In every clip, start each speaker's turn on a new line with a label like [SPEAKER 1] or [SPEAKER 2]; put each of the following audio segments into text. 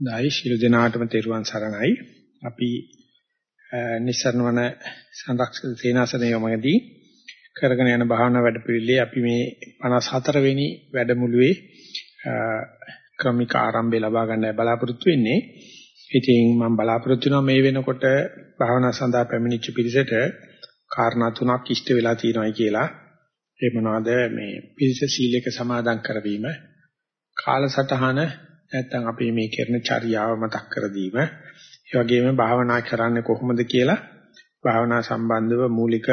[SPEAKER 1] දෛ ශිළු දිනාටම තෙරුවන් සරණයි. අපි නිස්සරණවන සංරක්ෂක සේනාසනය යමගදී කරගෙන යන භාවනා වැඩපිළිවෙලේ අපි මේ 54 වෙනි වැඩමුළුවේ ක්‍රමික ආරම්භය ලබා ගන්නයි බලාපොරොත්තු වෙන්නේ. ඉතින් මම බලාපොරොත්තු වෙනවා මේ වෙනකොට භාවනා සඳහා පැමිණිච්ච පිරිසට කාරණා තුනක් ඉෂ්ට වෙලා තියෙනවායි කියලා. ඒ මොනවාද මේ පිරිස සීලයක සමාදන් කරවීම, කාලසටහන නැත්නම් අපි මේ කරන චර්යාව මතක් කර දීම, ඒ වගේම භාවනා කරන්නේ කොහොමද කියලා භාවනා සම්බන්ධව මූලික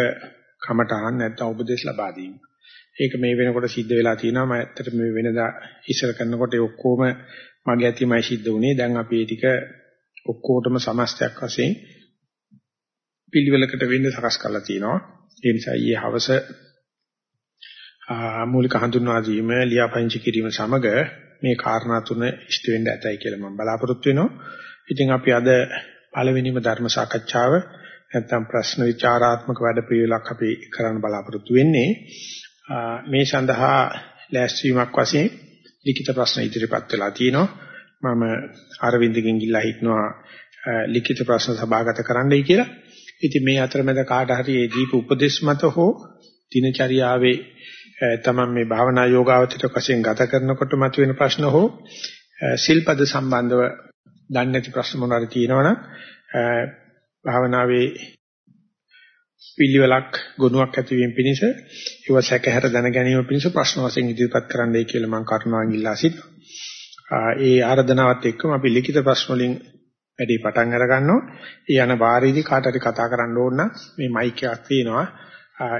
[SPEAKER 1] කමටහන් නැත්නම් උපදේශ ලබා දීම. ඒක මේ වෙනකොට සිද්ධ වෙලා තියෙනවා. මම ඇත්තට මේ වෙනදා ඉස්සර කරනකොට ඒ ඔක්කොම මගේ ඇතිමයි සිද්ධ වුණේ. දැන් අපි ඒ ටික ඔක්කොටම සමස්තයක් වශයෙන් පිළිවෙලකට වෙන්න සකස් කරලා තියෙනවා. ඒ නිසා ඊයේ හවස මූලික හඳුන්වා දීම ලියාපදිංචි කිරීම සමග මේ කාරණා තුන ඉෂ්ට වෙන්න ඇතයි කියලා මම බලාපොරොත්තු වෙනවා. ඉතින් අපි අද පළවෙනිම ධර්ම සාකච්ඡාව නැත්නම් ප්‍රශ්න විචාරාත්මක වැඩපිළිවෙලක් අපි කරන්න බලාපොරොත්තු වෙන්නේ. මේ සඳහා ලෑස්තිවීමක් වශයෙන් ලිඛිත ප්‍රශ්න ඉදිරිපත් වෙලා තිනවා. මම අරවින්දගෙන් ගිල්ලා හිටනවා ලිඛිත ප්‍රශ්න සභාගත කරන්නයි කියලා. ඉතින් මේ අතරමැද කාට හරි ඒ දීප උපදේශ මත හෝ දිනචරියාවේ තමන් මේ භාවනා යෝගාවචරයක් වශයෙන් ගත කරනකොට මතුවෙන ප්‍රශ්න හෝ සිල්පද සම්බන්ධව දන්නේ නැති ප්‍රශ්න මොනවාරි තියෙනවනම් භාවනාවේ පිළිවෙලක් ගුණයක් ඇතිවීම පිණිස ඒව සැකහැර දැන ගැනීම පිණිස ප්‍රශ්න වශයෙන් ඉදිරිපත් කරන්නයි කියලා මම කරුණාවෙන් ඉල්ලා සිටිනවා. ඒ ආරාධනාවත් එක්කම අපි ලිඛිත ප්‍රශ්න වලින් වැඩි පටන් අර ගන්නවා. ඒ යන වාරයේදී කාට හරි කතා කරන්න ඕන නම් මේ මයික් එකක් තියෙනවා.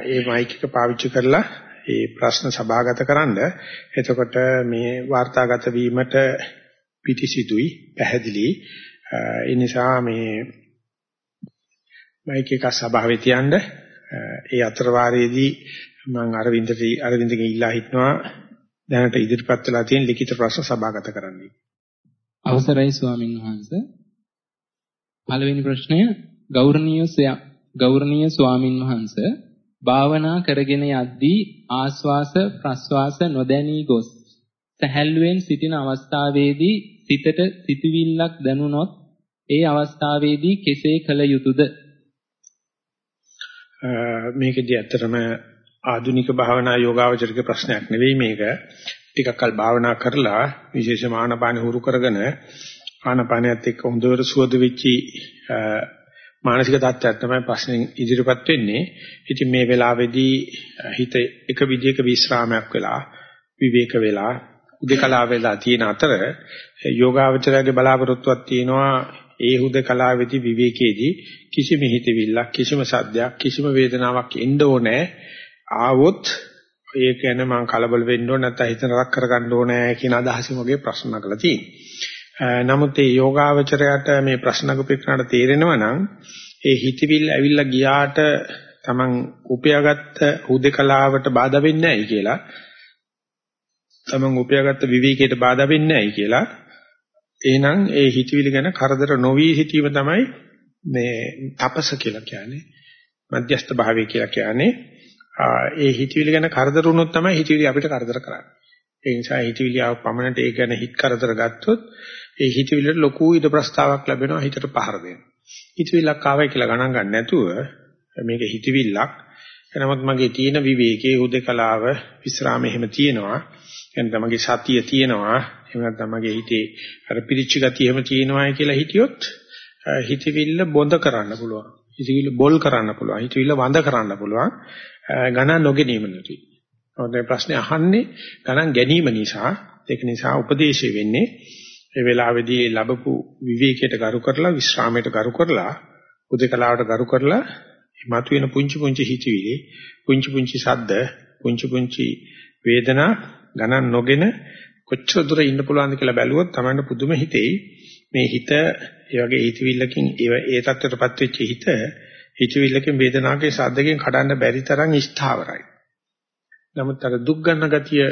[SPEAKER 1] ඒ මයික් එක පාවිච්චි කරලා ඒ ප්‍රශ්න සභාගත කරන්න. එතකොට මේ වාර්තාගත වීමට පිටිසිතුයි පැහැදිලි. ඒ නිසා මේ මයික් එක සභාවේ තියන්න ඒ අතර වාරයේදී මම අරවින්දට අරවින්දගෙන් ඉල්ලා හිටනවා දැනට ඉදිරිපත් වෙලා තියෙන ලිඛිත ප්‍රශ්න සභාගත කරන්න.
[SPEAKER 2] අවසරයි ස්වාමින් වහන්සේ. පළවෙනි ප්‍රශ්නය ගෞරවනීය ගෞරවනීය ස්වාමින් වහන්සේ භාවනා කරගෙන යද්දී ආස්වාස ප්‍රස්වාස නොදැනී ගොස්. සැහැල්ලුවෙන් සිටින අවස්ථාවේදී සිතට සිතුවිල්ලක් දැනුනොත් ඒ අවස්ථාවේදී කෙසේ කළ යුතුද?
[SPEAKER 1] මේකදී ඇත්තටම ආධුනික භාවනා යෝගාවචරික ප්‍රශ්නයක් නෙවෙයි මේක. ටිකක් කල් භාවනා කරලා විශේෂම ආනපාන හුරු කරගෙන ආනපානයත් එක්ක හොඳට සුවද වෙච්චි මානසික තත්ත්වයක් තමයි ප්‍රශ්නෙන් ඉදිරිපත් වෙන්නේ. ඉතින් මේ වෙලාවේදී හිත එක විදිහක විශ්‍රාමයක් වෙලා විවේක වෙලා උදේකලා වෙලා තියෙන අතර යෝගාවචරයේ බලාපොරොත්තුවක් තියෙනවා ඒ හුදකලාවේදී විවේකයේදී කිසිම හිතවිල්ලක් කිසිම සද්දයක් කිසිම වේදනාවක් එන්න ඕනේ ආවොත් ඒ කියන්නේ මං කලබල වෙන්න ඕනේ නැත්නම් හිත නරක කරගන්න ඕනේ කියන අදහසින් වගේ ප්‍රශ්න නගලා තියෙනවා. නමුත් මේ යෝගාවචරයට මේ ප්‍රශ්න කපිටනට තේරෙනවා නම් ඒ හිතවිල්ල ඇවිල්ලා ගියාට Taman උපයාගත්ත හුදකලාවට බාධා වෙන්නේ නැහැ කියලා. Taman උපයාගත්ත විවේකයට බාධා වෙන්නේ නැහැ කියලා. එහෙනම් ඒ හිතවිලි ගැන කරදර නොවි හිතීම තමයි මේ තපස කියලා කියන්නේ. මධ්‍යස්ථ භාවය කියලා කියන්නේ. ඒ හිතවිලි ගැන කරදර වුණොත් තමයි හිතවිලි අපිට කරදර කරන්නේ. ඒ නිසා හිතවිලි ආව පමණට ඒ ගැන හිත කරදර ගත්තොත් ඒ හිතවිල්ලට ලොකු ඉද ප්‍රස්තාවක් ලැබෙනවා හිතට පහර දෙන්න. හිතවිල්ලක් ආවයි කියලා ගණන් ගන්න නැතුව මේක හිතවිල්ලක්. එනමුත් මගේ තියෙන විවේකයේ උදකලාව විස්රාම එහෙම තියෙනවා. එතන මගේ සතිය තියෙනවා. එහෙම නැත්නම් මගේ හිතේ අර පිරිච්ච ගතිය එහෙම තියෙනවා කියලා හිතියොත් හිතවිල්ල බොඳ කරන්න පුළුවන්. හිතවිල්ල බොල් කරන්න පුළුවන්. හිතවිල්ල වඳ කරන්න පුළුවන්. ගණන් නොගැනීම නෙවෙයි. ඔතන ප්‍රශ්නේ අහන්නේ ගණන් ගැනීම නිසා. ඒක නිසා උපදේශය වෙන්නේ ඒ වෙලාවේදී ලැබපු විවේකයට ගරු කරලා විශ්‍රාමයට ගරු කරලා උදේකලාවට ගරු කරලා මතුවෙන පුංචි පුංචි හිතවිලි පුංචි පුංචි ශබ්ද පුංචි පුංචි වේදනා ගණන් නොගෙන කොච්චර දුර ඉන්න පුළුවන්ද කියලා බැලුවොත් තමයි පුදුම හිතෙයි මේ හිත ඒ වගේ හිතවිල්ලකින් ඒ தත්ත්වයටපත් වෙච්ච හිත හිතවිල්ලකින් වේදනාවකින් සද්දකින් කඩන්න බැරි තරම් ස්ථාවරයි. නමුත් අර දුක් ගන්න ගතිය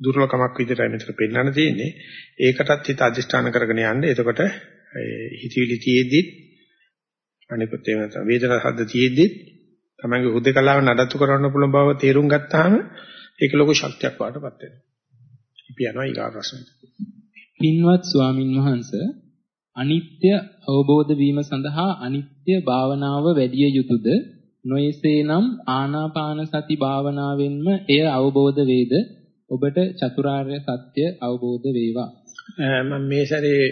[SPEAKER 1] දුර්ලභකමක් විදිහටයි මෙතන පෙන්නන්න තියෙන්නේ. ඒකටත් හිත අධිෂ්ඨාන කරගෙන යන්න. එතකොට හිතවිලි තියේදී අනිකුත් එහෙම නැත්නම් වේදනා සද්ද තියේදී තමයිගේ හුදකලාව නඩත්තු කරන්න පුළුවන් බව තේරුම් ගත්තාම ඒක ලොකු ශක්තියක් වඩපත් වෙනවා. අපි යනවා ඊගා ප්‍රශ්නෙට.
[SPEAKER 2] පින්වත් ස්වාමින් වහන්සේ අනිත්‍ය අවබෝධ වීම සඳහා අනිත්‍ය භාවනාව වැඩි යුතුයද නොයසේනම් ආනාපාන සති භාවනාවෙන්ම එය අවබෝධ වේද? ඔබට චතුරාර්ය සත්‍ය අවබෝධ වේවා.
[SPEAKER 1] මම මේ සැරේ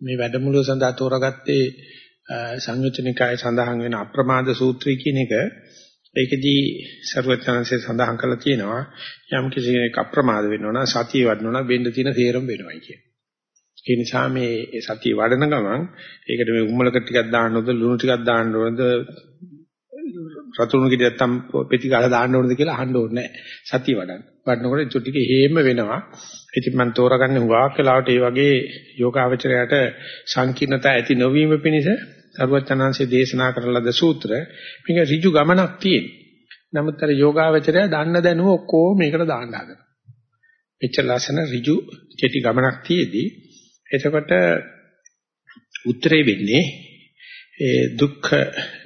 [SPEAKER 1] මේ වැඩමුළුව සඳහා තෝරාගත්තේ සංයුතනිකාය සඳහන් වෙන අප්‍රමාද සූත්‍රය කියන එක. ඒකෙදී ਸਰවඥාන්සේ සඳහන් කරලා තියෙනවා යම් කිසි කෙනෙක් අප්‍රමාද වෙනවා නම් සතිය වඩනවා නම් වෙන්න තියෙන තේරම වෙනවයි කියන. ඒ නිසා මේ සතිය වඩන ගමන් ඒකට මේ උම්මලක ටිකක් දාන්න ඕනද ලුණු ටිකක් දාන්න ඕනද රතුණු කිඩ නැත්තම් පෙති ගාලා දාන්න ඕනද කියලා අහන්න ඕනේ නැහැ. සතිය වඩන්න. වඩනකොට ඒ ටික හේම වෙනවා. ඉතින් මම තෝරගන්නේ හුඟක් වෙලාවට මේ වගේ යෝගාවචරයට සංකීර්ණතා ඇති නොවීම පිණිස සරුවචනාංශයේ දේශනා කරන ලද සූත්‍ර මේක ඍජු ගමනක් තියෙන. නමුත් අර යෝගාවචරය දන්න දැනුව ඔක්කොම මේකට දාන්න හදනවා. මෙච්චර ලස්සන ඍජු කෙටි ගමනක් තියේදී එතකොට උත්තරේ වෙන්නේ ඒ දුක්ඛ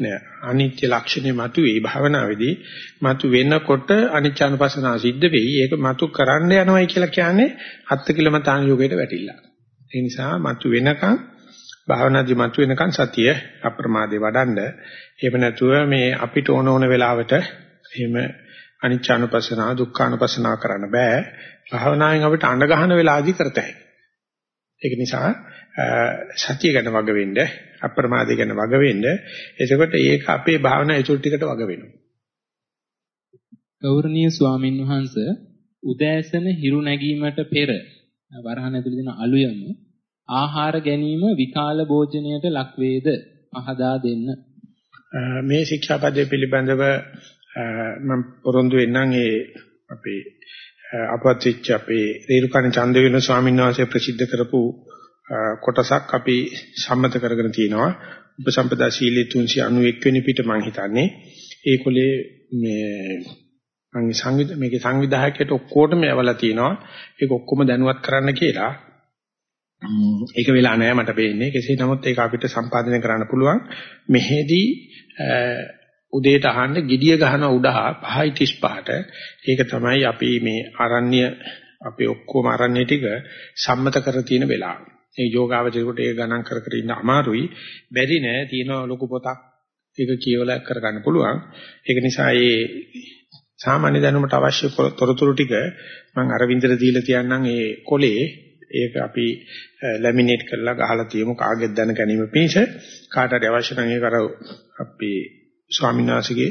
[SPEAKER 1] නෑ අනිත්‍ය ලක්ෂණේ මතුවේ භාවනාවේදී මතු වෙනකොට අනිච්චානුපස්සනාව සිද්ධ වෙයි. ඒක මතු කරන්න යනවයි කියලා කියන්නේ අත්තිකිලමතාන යෝගයට වැටිලා. ඒ නිසා මතු වෙනකන් භාවනාදි මතු වෙනකන් සතිය අප්‍රමාදේ වඩන්න. එහෙම නැතුව මේ අපිට ඕන ඕන වෙලාවට එහෙම අනිච්චානුපස්සනාව දුක්ඛානුපස්සනාව කරන්න බෑ. භාවනාවෙන් අපිට අඬ ගහන වෙලාවදී කරතයි. ඒක නිසා සතිය ගැන වග වෙන්න අප්‍රමාදය ගැන වග වෙන්න එතකොට ඒක අපේ භාවනා ඒචුල් ටිකට වග වෙනවා
[SPEAKER 2] ගෞරවනීය ස්වාමින් වහන්සේ උදෑසන හිරු නැගීමට පෙර වරහන් ඇතුළේ දෙන අලුයම ආහාර ගැනීම විකාල භෝජනයට ලක් වේද පහදා දෙන්න.
[SPEAKER 1] මේ ශික්ෂාපදයේ පිළිබඳව මම පොරොන්දු වෙන්නම් ඒ අපේ අපවත් වෙච්ච අපේ රේරුකාණ චන්දවින ස්වාමීන් වහන්සේ ප්‍රසිද්ධ කරපු කොටසක් අපි සම්මත කරගෙන තියෙනවා. උපසම්පදා ශීලයේ 391 වෙනි පිට මම හිතන්නේ. ඒකොලේ මේ මම සංවිධ මේකේ සංවිධායකයට ඔක්කොටම යවලා තියෙනවා. ඒක ඔක්කොම දැනුවත් කරන්න කියලා. ඒක වෙලා නැහැ මට පේන්නේ. කෙසේ නමුත් ඒක අපිට සම්පාදනය කරන්න පුළුවන්. මෙහෙදී උදේට අහන්න gediya ගහන උඩහා 5:35ට ඒක තමයි අපි මේ ආරණ්‍ය අපේ ඔක්කොම ආරණ්‍ය ටික සම්මත කර තියෙන වෙලාව. ඒ යෝගාවචරයට ඒක ගණන් කර කර ඉන්න අමාරුයි. බැරි නෑ තියෙන ලොකු පොතක් ඒක කියවලා කරගන්න පුළුවන්. ඒක නිසා මේ සාමාන්‍ය දැනුමට අවශ්‍ය තොරතුරු ටික මම අරවින්දට දීලා තියන්නම් ඒ කොලේ ඒක අපි ලැමිනේට් කරලා ගහලා තියමු කාගෙත් දැන ගැනීම පිණිස කාට හරි අවශ්‍ය නම් ඒක අර අපි ස්වාමීන් වහන්සේගේ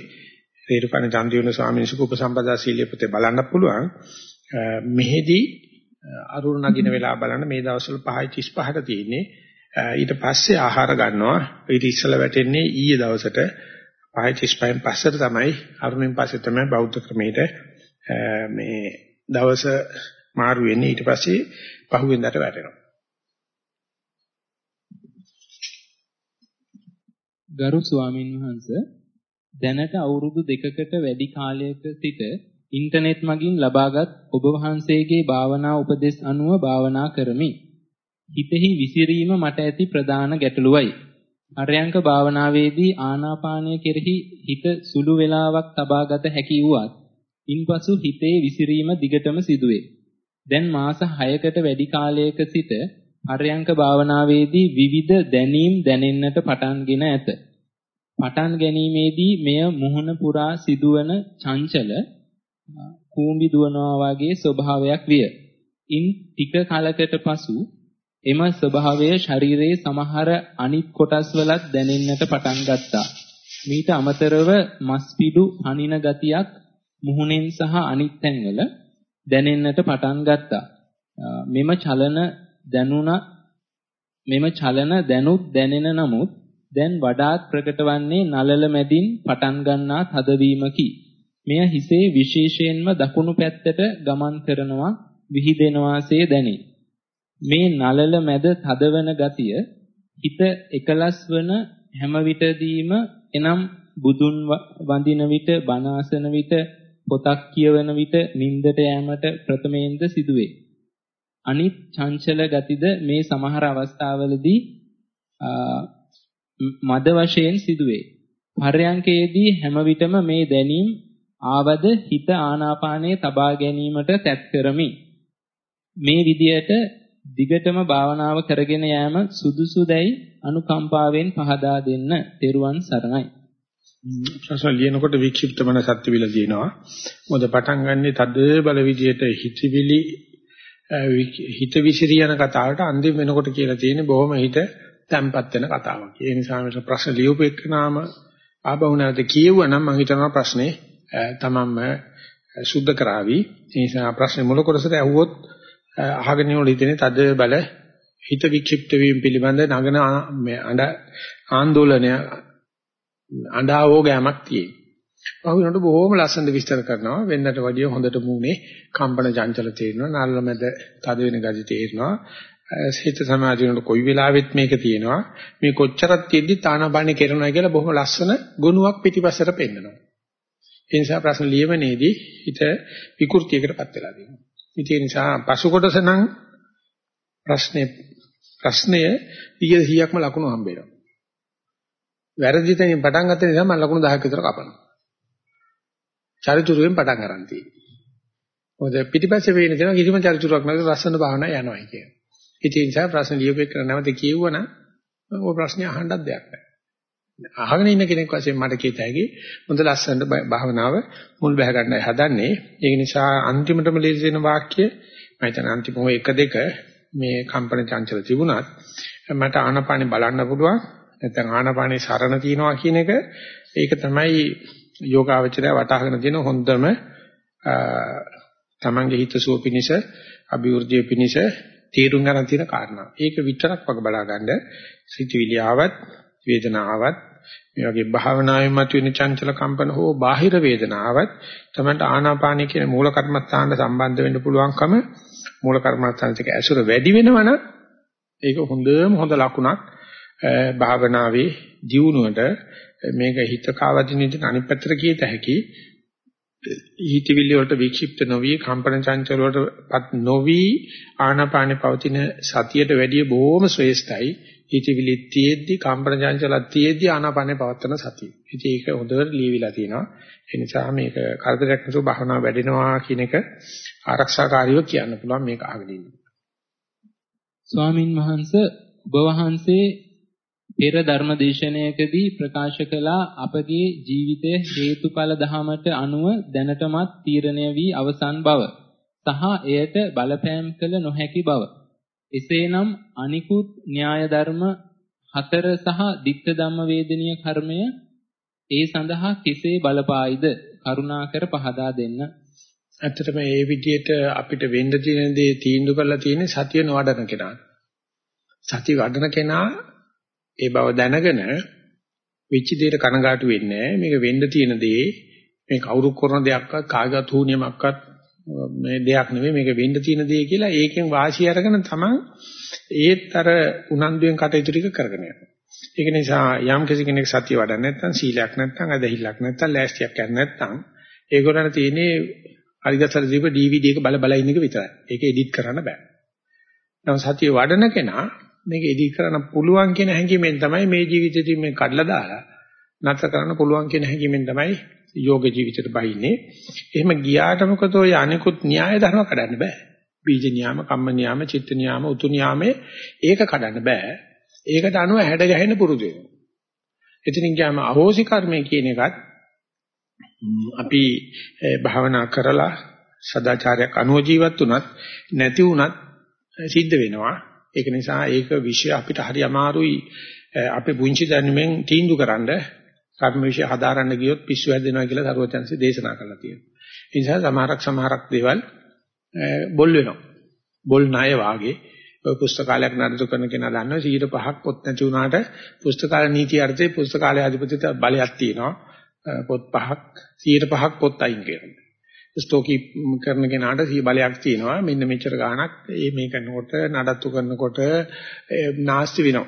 [SPEAKER 1] රේරුකාණ චන්දියුන ස්වාමීන් වහන්සේ උපසම්පදා සීලිය පොතේ බලන්න පුළුවන්. මෙහෙදී අරුණ නගින වෙලාව බලන්න මේ දවස්වල 5:35ට තියෙන්නේ. ඊට පස්සේ ආහාර ගන්නවා. ඊට ඉස්සෙල්ලා වැටෙන්නේ ඊයේ දවසට 5:35න් පස්සට තමයි අරුණෙන් පස්සේ තමයි බෞද්ධ ක්‍රමයට මේ දවස මාරු වෙන්නේ. ඊට පස්සේ පහුවෙන්දට වැටෙනවා.
[SPEAKER 2] ගරු ස්වාමින් වහන්සේ දැනට අවුරුදු දෙකකට වැඩි කාලයක සිට ඉන්ටර්නෙට් මගින් ලබාගත් ඔබ වහන්සේගේ භාවනා උපදෙස් අනුව භාවනා කරමි. හිතෙහි විසිරීම මට ඇති ප්‍රධාන ගැටලුවයි. අරයන්ක භාවනාවේදී ආනාපානය කෙරෙහි හිත සුළු වේලාවක් තබාගත හැකි වුවත් ඉන්පසු හිතේ විසිරීම දිගටම සිදුවේ. දැන් මාස 6කට වැඩි කාලයක සිට අරයන්ක භාවනාවේදී විවිධ දැනීම් දැනෙන්නට පටන්ගෙන ඇත. පටන් ගැනීමේදී මෙය මුහුණ පුරා සිදුවන චංචල කූඹි දුවනවා වගේ ස්වභාවයක් විය. ඉන් ටික කලකට පසු එම ස්වභාවය ශරීරයේ සමහර අනිත් කොටස් වලත් දැනෙන්නට පටන් ගත්තා. මීට අමතරව මස් පිඩු හනින ගතියක් මුහුණෙන් සහ අනිත් තැන්වල දැනෙන්නට පටන් ගත්තා. මෙම චලන දැනුණ මෙම චලන දැනුත් දැනෙන නමුත් දැන් වඩාත් ප්‍රකට වන්නේ නලල මැදින් පටන් ගන්නා තදවීමකි. මෙය හිසේ විශේෂයෙන්ම දකුණු පැත්තට ගමන් කරනවා විහිදෙනවාසේ දැනේ. මේ නලල මැද තදවන ගතිය හිත එකලස් වන හැම විටදීම එනම් බුදුන් වඳින විට බණ අසන විට පොතක් කියවන විට නිින්දට යෑමට ප්‍රථමයෙන්ද සිදුවේ. අනිත් චංචල ගතිද මේ සමහර අවස්ථාවලදී මද වශයෙන් සිදුවේ. පර්යංකයේදී හැම විටම මේ දැනීම් ආවද හිත ආනාපානයේ තබා ගැනීමට තැත් කරමි. මේ විදියට දිගටම භාවනාව කරගෙන යාම සුදුසුදැයි අනුකම්පාවෙන් පහදා දෙන්න. තෙරුවන් සරණයි.
[SPEAKER 1] ප්‍රශ්න ලියනකොට වික්ෂිප්ත මනසත් තිබිලා තියෙනවා. මොකද පටන් ගන්නෙ තද බල විදියට හිතවිලි හිත විසිරියන කතාවට අන්තිම වෙනකොට කියලා තියෙන්නේ බොහොම හිත තැම්පත් වෙන කතාවක්. ඒ නිසා මේ ප්‍රශ්න ලියුපු එක්කනාම ආබහු නැවත කියවුවා නම් මම හිතනවා ප්‍රශ්නේ තමන්ම සුද්ධ කරાવી. ඒ නිසා ප්‍රශ්නේ මුල කොටසට ඇහුවොත් අහගෙන ඉන්න ඉතින් තද බල හිත වික්ෂිප්ත වීම පිළිබඳ නගන මේ අඬ ආందోලනය අඬාවෝ ගෑමක් තියෙනවා. පහුවෙනට බොහොම ලස්සනට විස්තර කරනවා. වෙන්නට වැඩිය හොඳට මූනේ කම්පන චංචල තේරෙනවා. නල්ලමෙද තද වෙන ගති තේරෙනවා. හිත සමාධියනට කොයි වෙලාවෙත් මේක තියෙනවා. මේ කොච්චරක් තියෙද්දි තානාපානේ කරනවා කියලා බොහොම ලස්සන ගුණයක් පිටිපස්සට පෙන්නනවා. ඒ නිසා ප්‍රශ්න ලියමනේදී හිත විකෘතියකටපත් වෙලා තියෙනවා. ඒ නිසා පසු කොටස නම් ප්‍රශ්නේ ප්‍රශ්නය 100%ක්ම ලකුණු හම්බ වෙනවා. වැරදි තැනින් පටන් ගත්ත නිසා මම ලකුණු 10ක් විතර කපනවා. චරිචුරුවෙන් පටන් ගන්න තියෙන්නේ. මොකද පිටිපස්සේ වෙන දේ කිසිම චරිචුරුවක් නැතුව ලස්සන භාවනා යනවා කියන්නේ. ඒ නිසා ප්‍රශ්න ලියුපෙක් කරන නැවත කියවුවනම් ඔය ප්‍රශ්නේ අහන්නත් දෙයක් නැහැ. අහගෙන ඉන්න කෙනෙක් වශයෙන් මට කියත හැකි හොඳ ලස්සනට භාවනාව මුල් බැහැ ගන්නයි හදන්නේ. ඒක නිසා අන්තිමටම ලියන වාක්‍ය මම හිතන අන්තිම ඔය එක දෙක මේ කම්පන චංචල තිබුණත් මට ආනපානෙ බලන්න පුළුවන්. නැත්නම් ආනපානෙ සරණ තියනවා කියන එක ඒක තමයි යෝගාවචරය වටහාගෙන තියෙන හොඳම තමන්ගේ හිත සුව පිනිස අභිවෘද්ධිය පිනිස තීරුම් ගන්න තියෙන කාරණා. ඒක විතරක් වග බලා ගන්න සිතිවිලි ආවත් වේදනාවක් මේ වගේ භාවනාවෙන් මතුවෙන චංචල කම්පන හෝ බාහිර වේදනාවක් තමයි ආනාපානිය කියන මූල කර්මස්ථානට සම්බන්ධ වෙන්න පුළුවන්කම මූල කර්මස්ථානට ඇසුර වැඩි වෙනවනම් ඒක හොඳම හොඳ ලකුණක් භාවනාවේ ජීවුණුවට මේක හිත කාවදින විදිහට අනිත් පැත්තට කියත හැකි හිතවිලි වලට වික්ෂිප්ත නොවි කම්පන චංචල වලටපත් නොවි ආනාපානේ පවතින සතියට වැඩිය බොහොම ශ්‍රේෂ්ඨයි. හිතවිලි තියෙද්දි කම්පන චංචලත් තියෙද්දි ආනාපානේ පවත්තන සතිය. ඉතින් ඒක හොඳට ලියවිලා තියෙනවා. ඒ නිසා මේක කරදරයක් නැතුව භාවනාව වැඩෙනවා කියන එක ආරක්ෂාකාරීව කියන්න පුළුවන් මේක අහගෙන ඉන්න.
[SPEAKER 2] ස්වාමින් වහන්සේ ඔබ වහන්සේ පෙර ධර්මදේශනයකදී ප්‍රකාශ කළා අපගේ ජීවිතයේ හේතුඵල ධමයට අනුව දැනටමත් තීරණය වී අවසන් බව සහ එයට බලපෑම් කළ නොහැකි බව. එසේනම් අනිකුත් න්‍යාය ධර්ම හතර සහ ditta ධම්ම වේදනීය කර්මය ඒ සඳහා කෙසේ බලපායිද කරුණාකර පහදා දෙන්න.
[SPEAKER 1] ඇත්තටම මේ විදිහට අපිට වෙන්න තියෙන දේ තීන්දුව කරලා තියෙන්නේ සතිය නොවඩන කෙනා. සතිය වඩන කෙනා ඒ බව දැනගෙන වෙච්ච දෙයට කනගාටු වෙන්නේ මේක වෙන්න තියෙන දේ මේ කවුරු කරන දෙයක්වත් කාගත් හුනියමක්වත් මේ දෙයක් නෙවෙයි මේක වෙන්න තියෙන දේ කියලා ඒකෙන් වාසිය අරගෙන තමන් ඒත් අර උනන්දුවෙන් කටයුතු ටික කරගෙන යනවා. ඒක නිසා යම් කෙනෙක් සතිය වඩන්නේ නැත්නම් සීලයක් නැත්නම් අදහිල්ලක් නැත්නම් ලෑස්තියක් කරන්නේ නැත්නම් ඒගොල්ලන්ට තියෙන්නේ අරිගතර දීප DVD එක බල බල ඉන්න එක විතරයි. ඒක එඩිට් කරන්න බෑ. නමුත් සතිය වඩන කෙනා මේක එඩිට් කරන්න පුළුවන් කියන හැඟීමෙන් තමයි මේ ජීවිතේදී මේ කඩලා දාලා නැතර කරන්න පුළුවන් කියන හැඟීමෙන් තමයි යෝග ජීවිතයට බහින්නේ. එහෙම ගියාට මොකද ඔය අනිකුත් න්‍යාය ධර්ම කඩන්න බෑ. බීජ න්‍යාම, කම්ම න්‍යාම, චිත්ත න්‍යාම, උතු න්‍යාමේ ඒක කඩන්න බෑ. ඒකට අනුව හැඩ ගැහෙන්න පුරුදු වෙනවා. එතනින් ගියාම අහෝසි කර්මය කියන එකත් අපි භාවනා කරලා සදාචාරයක් අනුව ජීවත් වුණත් නැති වුණත් සිද්ධ වෙනවා. ඒක නිසා ඒක විෂය අපිට හරි අමාරුයි අපේ පුංචි දැනුමෙන් තීන්දුව කරන්න කර්ම විෂය හදාරන්න ගියොත් පිස්සු හැදෙනවා කියලා සරුවචන්සේ දේශනා කරලා තියෙනවා. ඒ නිසා සමහරක් සමහරක් දේවල් බොල් වෙනවා. බොල් ණය වාගේ ඔය පුස්තකාලයක් නඩත්තු කරන කෙනා දන්නවා 105ක් පොත් නැති වුණාට පුස්තකාල නීති අර්ථයේ පුස්තකාලයේ අධිපතිත බලයක් තියෙනවා. පොත් පහක් 105ක් පොත් අයින් කරනවා. ස්ටෝකි කරන කෙනාට සිය බලයක් තියෙනවා මෙන්න මෙච්චර ගාණක් මේ කරනකොට නඩත්තු කරනකොට නාස්ති වෙනවා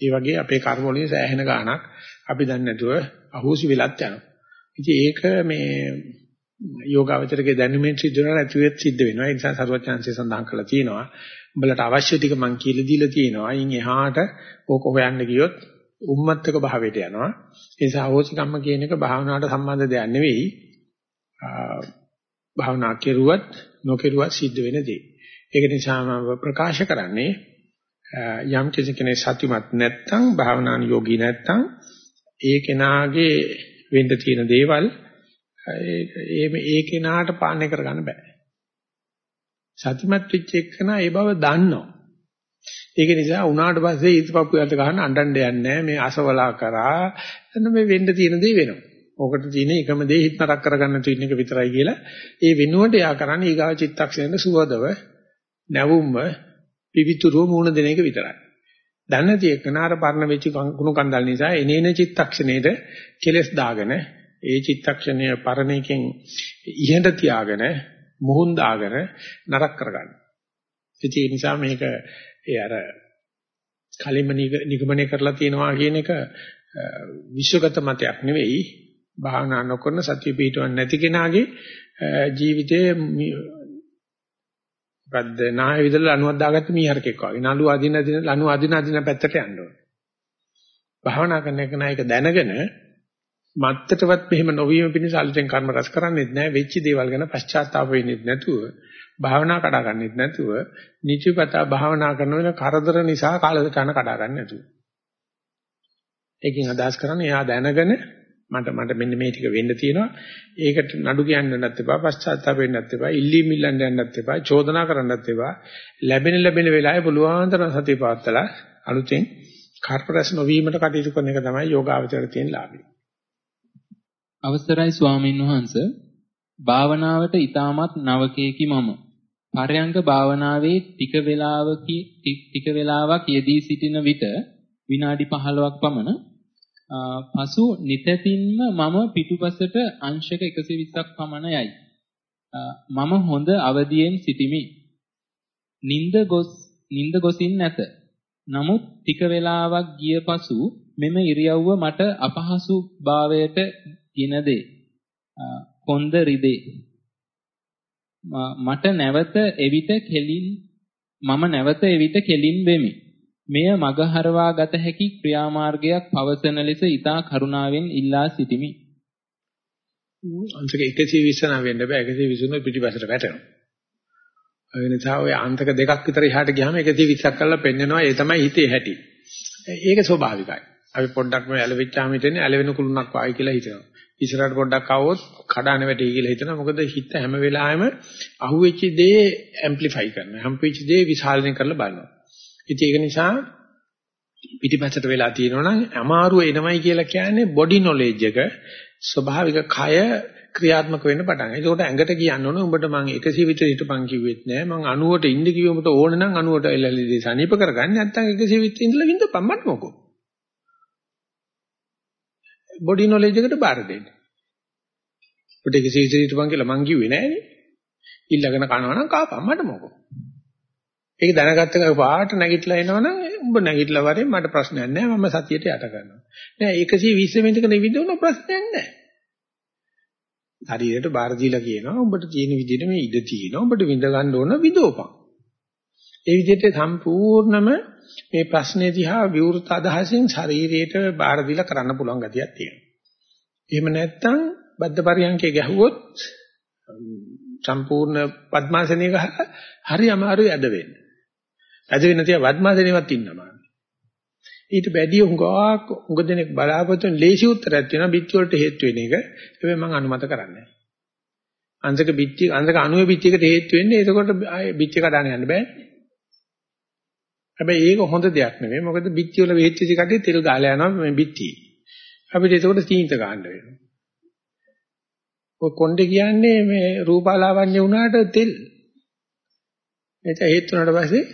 [SPEAKER 1] ඒ වගේ අපේ කර්ම වලින් සෑහෙන ගාණක් අපි දන්නේ නැතුව අහෝසි වෙලත් යනවා. ඉතින් ඒක මේ යෝගාවචරයේ දැනුමෙන් සිද්ධ වෙනවා නැතිවෙත් සිද්ධ වෙනවා. ඒ නිසා සරුවචාන්සේ සඳහන් කරලා තියෙනවා. උඹලට අවශ්‍ය ටික මං කියලා දීලා තියෙනවා. අයින් එහාට ඕක හොයන්න ගියොත් උම්මත්තක භාවයට යනවා. ඒ නිසා අහෝසි කම්ම කියන එක භාවනාවට සම්බන්ධ දෙයක් නෙවෙයි. භාවනා කෙරුවත් නොකෙරුවත් සිද්ධ වෙන දේ. ඒක නිසා මම ප්‍රකාශ කරන්නේ යම් කිසි කෙනෙක් සතිමත් නැත්නම් භාවනාන යෝගී නැත්නම් ඒ කෙනාගේ වෙන්න තියෙන දේවල් ඒ ඒ කෙනාට පාලනය කරගන්න බෑ. සතිමත් වෙච්ච එකනා ඒ බව දන්නවා. ඒක නිසා උනාට පස්සේ ඊටපප්පු යට ගන්න අඬන්න යන්නේ මේ අසවලා කරා එන්න මේ වෙන්න තියෙන දේ වෙනවා. ඕකට තියෙන එකම දේ හිත නරක කරගන්න තියෙන එක විතරයි කියලා ඒ වෙනුවට යා කරන්නේ ඊගාව චිත්තක්ෂණයට සුවදව නැවුම්ම පිවිතුරුව මූණ දෙන එක විතරයි. දන්නේ නැති එකනාර පරණ වෙච්ච කුණු කන්දල් නිසා එනේන චිත්තක්ෂණයට කෙලස් දාගෙන ඒ චිත්තක්ෂණය පරණ එකෙන් ඉහෙඳ තියාගෙන මුහුන් දාගෙන නරක කරගන්න. ඒ නිසා මේක ඒ අර කලින්ම නිගමනය කරලා තියෙනවා කියන එක විශ්වගත මතයක් නෙවෙයි භාවනා නොකරන සතිය පිටවන්නේ නැති කෙනාගේ ජීවිතයේ මොකද්ද නාය විදලා ලණුවක් දාගත්ත මීහරකෙක් වගේ නළු අදින අදින ලණු අදින අදින පැත්තට යන්න ඕන. භාවනා කරන එක නයික දැනගෙන මත්තටවත් මෙහෙම නොවීම පිණිස අලුතෙන් කර්ම රැස් කරන්නේත් නැහැ වෙච්ච දේවල් ගැන පශ්චාත්තාප වෙන්නෙත් නැතුව භාවනා කඩා ගන්නෙත් නැතුව නිචිපතා භාවනා කරන වෙන කරදර නිසා කාලසටහන කඩා ගන්න නැතුව. ඒකෙන් අදහස් කරන්නේ එයා දැනගෙන මට මට මෙන්න මේ ටික වෙන්න තියෙනවා. ඒකට නඩු කියන්නත් එපා, පශ්චාත්තාප වෙන්නත් එපා, ඉල්ලී මිල්ලන්න යන්නත් එපා, චෝදනා කරන්නත් එපා. ලැබෙන ලැබෙන වෙලාවේ පුළුවන් තරම් සතිය පවත්තලා අලුතෙන් කාර්පරස් නොවීමට කටයුතු කරන එක තමයි යෝගාවචර තියෙන ලාභය.
[SPEAKER 2] අවසරයි ස්වාමින් වහන්සේ භාවනාවට ඊටමත් නවකයේකි මම. පරයන්ක භාවනාවේ ටික වේලාවකි ටික වේලාවක් යෙදී සිටින විට විනාඩි 15ක් පමණ පසු නිතැතින්ම මම පිටුපසට අංශක 120ක් පමණ යයි. මම හොඳ අවදියෙන් සිටිමි. නිින්ද ගොස් නිින්ද ගොසින් නැත. නමුත් ටික වේලාවක් ගිය පසු මෙම ඉරියව්ව මට අපහසු භාවයට ගෙන දේ. කොන්ද රිදේ. මට නැවත එවිට කෙලින් මම නැවත එවිට කෙලින් වෙමි. මෙය මගහරවා ගත හැකි ක්‍රියාමාර්ගයක් පවසන ලෙස ඊතා කරුණාවෙන් ඉල්ලා සිටිමි.
[SPEAKER 1] අන්තක 120 නම් වෙන්න බෑ 120 පිටිපස්සට වැටෙනවා. ඒ නිසා ඔය අන්තක දෙකක් විතර එහාට ගියාම 120ක් කරලා පෙන්නනවා ඒ තමයි හිතේ හැටි. ඒක ස්වභාවිකයි. අපි පොඩ්ඩක් මේ ඇලෙවිච්චාම හිතන්නේ ඇලවෙන කුළුණක් වායි කියලා හිතනවා. ඉස්සරහට පොඩ්ඩක් આવොත් කඩාන වැටේ කියලා හිතනවා. මොකද හිත හැම වෙලාවෙම අහුවෙච්ච දේ ඇම්ප්ලිෆයි කරනවා. හම්පෙච්ච දේ විශාලනය කරලා බලනවා. ඉතින් ඒක නිසා පිටිපස්සට වෙලා තියෙනවනම් අමාරුව එනවයි කියලා කියන්නේ බොඩි නොලෙජ් එක ස්වභාවික කය ක්‍රියාත්මක වෙන්න පටන් ගන්නවා. ඒකට ඇඟට කියන්න ඕනේ උඹට මම 100 විතර හිටපන් කිව්වෙත් නෑ. මම 90ට ඉන්න කිව්ව උඹට ඕන නම් 90ට එල්ලලදී සනීප කරගන්න. නැත්නම් 100 විතර ඉඳලා විඳපන් මට මොකෝ. බොඩි නොලෙජ් එකට බාර දෙන්න. ඔබට 100 විතර හිටපන් කියලා මං කිව්වේ නෑනේ. ඉල්ලගෙන කනවා නම් කාපන් මට මොකෝ. ඒක දැනගත්ත ගමන් පාට නැගිටලා එනවනම් උඹ නැගිටලා වරේ මට ප්‍රශ්නයක් නැහැ මම සතියට යට කරනවා. නෑ 120 මිනිත්ක නිවිදුන ප්‍රශ්නයක් නැහැ. ශරීරයට බාර දීලා කියනවා උඹට තියෙන විදිහට මේ ඉඩ තියෙනවා උඹට විඳ ගන්න ඕන විදෝපන්. ඒ විදිහට සම්පූර්ණම මේ ප්‍රශ්නේ දිහා විවෘත අදහසින් ශරීරයට බාර දීලා කරන්න පුළුවන් ගතියක් තියෙනවා. එහෙම නැත්නම් බද්ධ පරියන්කේ ගැහුවොත් සම්පූර්ණ පద్මාසනය ගහලා හරි අමාරුයි ඇද වෙන්නේ. ඇද වෙන තියා වද්මාසනෙවත් ඉන්නවා. ඊට බැදී හුඟක් හුඟ දෙනෙක් බලාපොරොත්තු වෙන ලේසි උත්තරයක් තියෙනවා බිත්ති වලට හේතු වෙන එක. හැබැයි මම අනුමත කරන්නේ නැහැ. අංශක බිත්ති අංශක 90 බිත්තියකට හේතු වෙන්නේ එතකොට බිත්ති කඩාන යන්න බෑ. හැබැයි ඒක හොඳ දෙයක් නෙවෙයි. මොකද බිත්ති වල වෙච්ච කටේ තෙල් ගාලා යනවා මේ බිත්ති. අපිට එතකොට සීන්ත ගන්න වෙනවා. ඔය කොණ්ඩේ කියන්නේ මේ රූපාලාවන්‍ය වුණාට තෙල්. ඒක හේතු වුණාට පස්සේ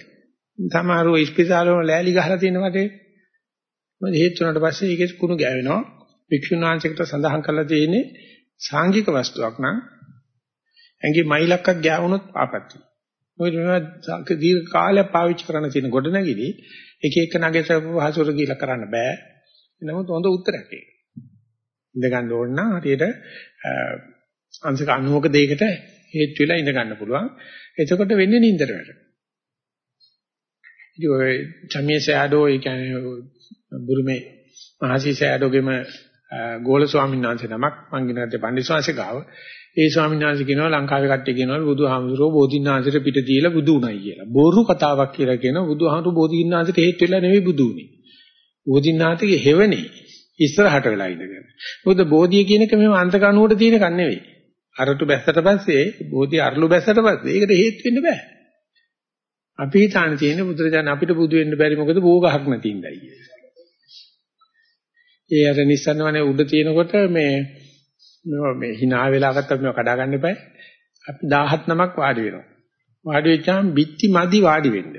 [SPEAKER 1] සමහරව ඉස්පිරිතාල වල ලෑලි ගහලා තියෙන වටේ. මොකද හේතු වුණාට පස්සේ ඒකේ කුණු ගෑවෙනවා. වික්ෂුණාංශයකට සඳහන් කරලා තියෙන්නේ සාංගික වස්තුවක් නම් ඇඟේ මයිලක්ක් ගෑවුනොත් ආපත්‍ය. මොකද මේවා දීර්ඝ කාලයක් පාවිච්චි කරන්න තියෙන ගොඩනැගිලි එක එක නගේට පහසුර ගිහිලා කරන්න බෑ. නමුත් හොඳ උත්තරයක් ඒක. ඉඳ ගන්න ඕන නම් හරියට අංශක 90ක දෙයකට හේතු වෙලා ඉඳ ගන්න පුළුවන්. එතකොට වෙන්නේ නින්දට වැටෙනවා. ඉතින් ඔය චමිය සෑඩෝ ඒ කියන්නේ බුරුමේ මහසි සෑඩෝගෙම ගෝල ස්වාමීන් වහන්සේ නමක් මං ගිනත් පණ්ඩිත ස්වාමීන් ගාව ඒ ස්වාමීන් වහන්සේ කියනවා ලංකාවේ කට්ටිය කියනවා බුදුහාමුදුරුවෝ බෝධිඥාන්සේට පිට දීලා බුදු උණයි කියලා. බොරු කතාවක් කියලා කියනවා බුදුහාමුදුරුවෝ බෝධිඥාන්සේට හේතු වෙලා නෙවෙයි බුදු උනේ. බෝධිඥාන්සේගේ හේවනේ ඉස්සරහට වෙලා ඉඳගෙන. මොකද බෝධිය කියන එක මෙහෙම අන්තකණුවට තියෙන කන් නෙවෙයි. අරටු බැස්සට පස්සේ බෝධි අරලු බැස්සට පස්සේ ඒකට හේතු වෙන්න බෑ. අපි හිතාන තියෙන්නේ බුදුරජාණන් අපිට බුදු වෙන්න බැරි මොකද බෝ ගහක් නැති ඉඳයි කියලා. ඒ අර නිස්සන්නවනේ උඩ තියෙනකොට මේ මේ hina වෙලාවකට අපි මේව කඩා ගන්න එපා. අපි 17 නමක් වාඩි වෙනවා. වාඩි වෙච්චාම බිත්ති මදි වාඩි වෙන්න.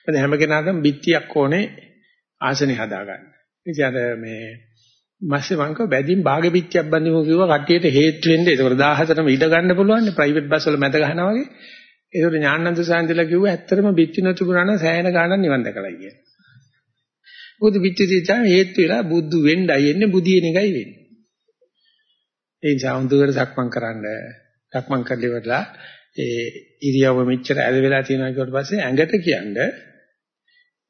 [SPEAKER 1] මොකද හැම කෙනාටම බිත්තියක් ඕනේ ආසනේ හදාගන්න. ඉතින් අර මේ මස්සේ මං කව බැදින් භාග පිටියක් බඳිමු කිව්වා කට්ටියට හේතු වෙන්නේ. ඒක 17ටම ඉඩ ගන්න පුළුවන් නේ ප්‍රයිවට් බස් වල මැද ගහනවා වගේ. ඒකට ඥානන්ද සාන්තිලා කිව්වා ඇත්තටම පිටි නතුබුණා නම් සෑහෙන ගාණක් නිවන් දැකලා කියලා. බුදු පිටි තියචා හේතු වෙලා බුදු වෙන්නයි එන්නේ බුදියන එකයි වෙන්නේ. ඒ නිසා හොඳට සක්මන් කරන්න. සක්මන් කරලි වෙලා ඒ ඉරියව්ව මෙච්චර ඇද වෙලා තියෙනවා කියවට පස්සේ ඇඟට කියන්නේ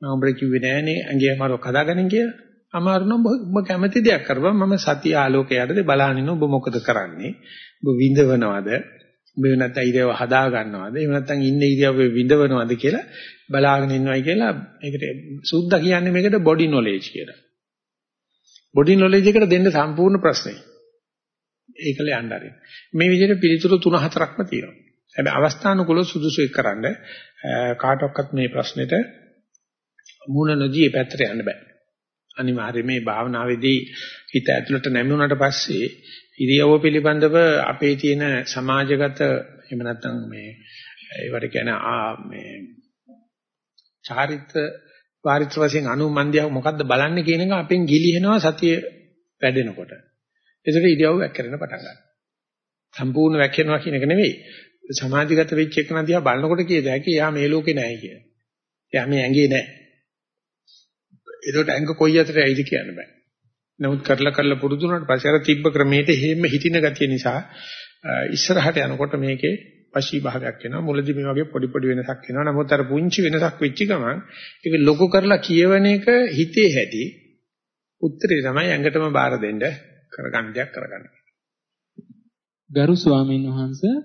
[SPEAKER 1] මම උඹට කිව්වේ නෑනේ ඇඟේ අමාරුවක් හදාගන්න කියලා. අමාරු නම් ඔබ කැමති දෙයක් කරපන් මම සතිය ආලෝකයටද බලනින්න ඔබ මොකද කරන්නේ? ඔබ විඳවනවද? ඔබ නැත්නම් ඉරියව හදා ගන්නවද? එහෙම නැත්නම් ඉන්න ඉරියව්වේ විඳවනවද කියලා බලාගෙන ඉන්නවයි කියලා ඒකට සුද්ධ කියන්නේ මේකට බොඩි නොලෙජ් කියලා. බොඩි නොලෙජ් එකට දෙන්න සම්පූර්ණ ප්‍රශ්නේ. ඒකල යන්න ආරින්. මේ විදිහට පිළිතුරු තුන හතරක්ම තියෙනවා. හැබැයි අවස්ථානුකූලව සුදුසු එක්කරන්න කාටවත් මේ ප්‍රශ්නෙට මුණ නොදී ඒ පැත්තට යන්න බෑ. අනිවාර්යයෙන් මේ භාවනාවේදී හිත ඇතුළට නැමුණාට පස්සේ ඉරියව්ව පිළිබඳව අපේ තියෙන සමාජගත එහෙම නැත්නම් මේ ඒවට කියන මේ චාරිත්‍ර වාරිත්‍ර වශයෙන් අනුමන්දිය මොකද්ද බලන්නේ කියන එක අපෙන් ගිලිහෙනවා සතිය වැඩෙනකොට. ඒකට ඉරියව්ව වැක්කරන පටන් ගන්නවා. සම්පූර්ණ වැක්කෙනවා කියන එක නෙවෙයි. සමාජගත වෙච්ච එක නදියා බලනකොට කියද හැකි යා මේ ලෝකේ නැහැ කියලා. එයා මේ ඇඟේ නැහැ. ඒකට ඇඟ කොයි අතට ඇයිද කියන්න බෑ. නමුත් කරලා කරලා පුරුදු වුණාට පස්සේ අර තිබ්බ ක්‍රමයට හේම හිටින ගතිය නිසා ඉස්සරහට යනකොට මේකේ වශී භාගයක් වෙනවා. මුලදී මේ වගේ පොඩි පොඩි වෙනසක් වෙනවා. නමුත් අර පුංචි වෙනසක් වෙච්ච ගමන් ඒක ලොකු කරලා කියවන එක හිතේ හැටි උත්තරේ තමයි ඇඟටම බාර දෙන්න කරගන්න දෙයක් කරගන්න.
[SPEAKER 2] ගරු ස්වාමීන් වහන්සේ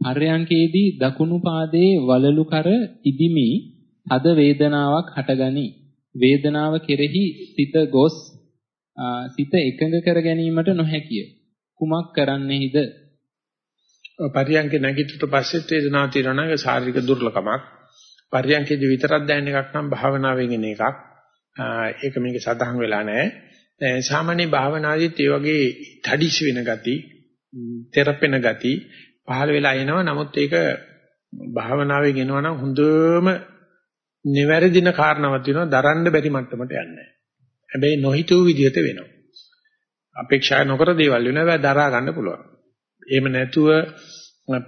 [SPEAKER 2] අරයන්කේදී දකුණු පාදයේ වලලු කර ඉදිමි හද වේදනාවක් හටගනී. වේදනාව කෙරෙහි සිත ගොස් සිත එකඟ කර ගැනීමට නොහැකිය. කුමක් කරන්නෙහිද?
[SPEAKER 1] පරියන්ක නැගිටිට පස්සෙත් වේදනාව නම් ශාරීරික දුර්ලභමක්. පරියන්කේදී විතරක් දැනෙන එකක් නම් භාවනාවෙන් එන එකක්. ඒක මේකේ සඳහන් වෙලා නැහැ. සාමාන්‍ය භාවනාදීත් ඒ වගේ තඩිස් වෙන ගති, තෙරපෙන ගති පහළ වෙලා එනවා. නමුත් ඒක භාවනාවේ ගෙනවා නම් හොඳම නිවැරදින කාරණාවක් තියෙනවා දරන්න බැරි මට්ටමට යන්නේ. හැබැයි නොහිතූ විදිහට වෙනවා. අපේක්ෂා නොකර දේවල් වෙනවා හැබැයි දරා ගන්න පුළුවන්. එහෙම නැතුව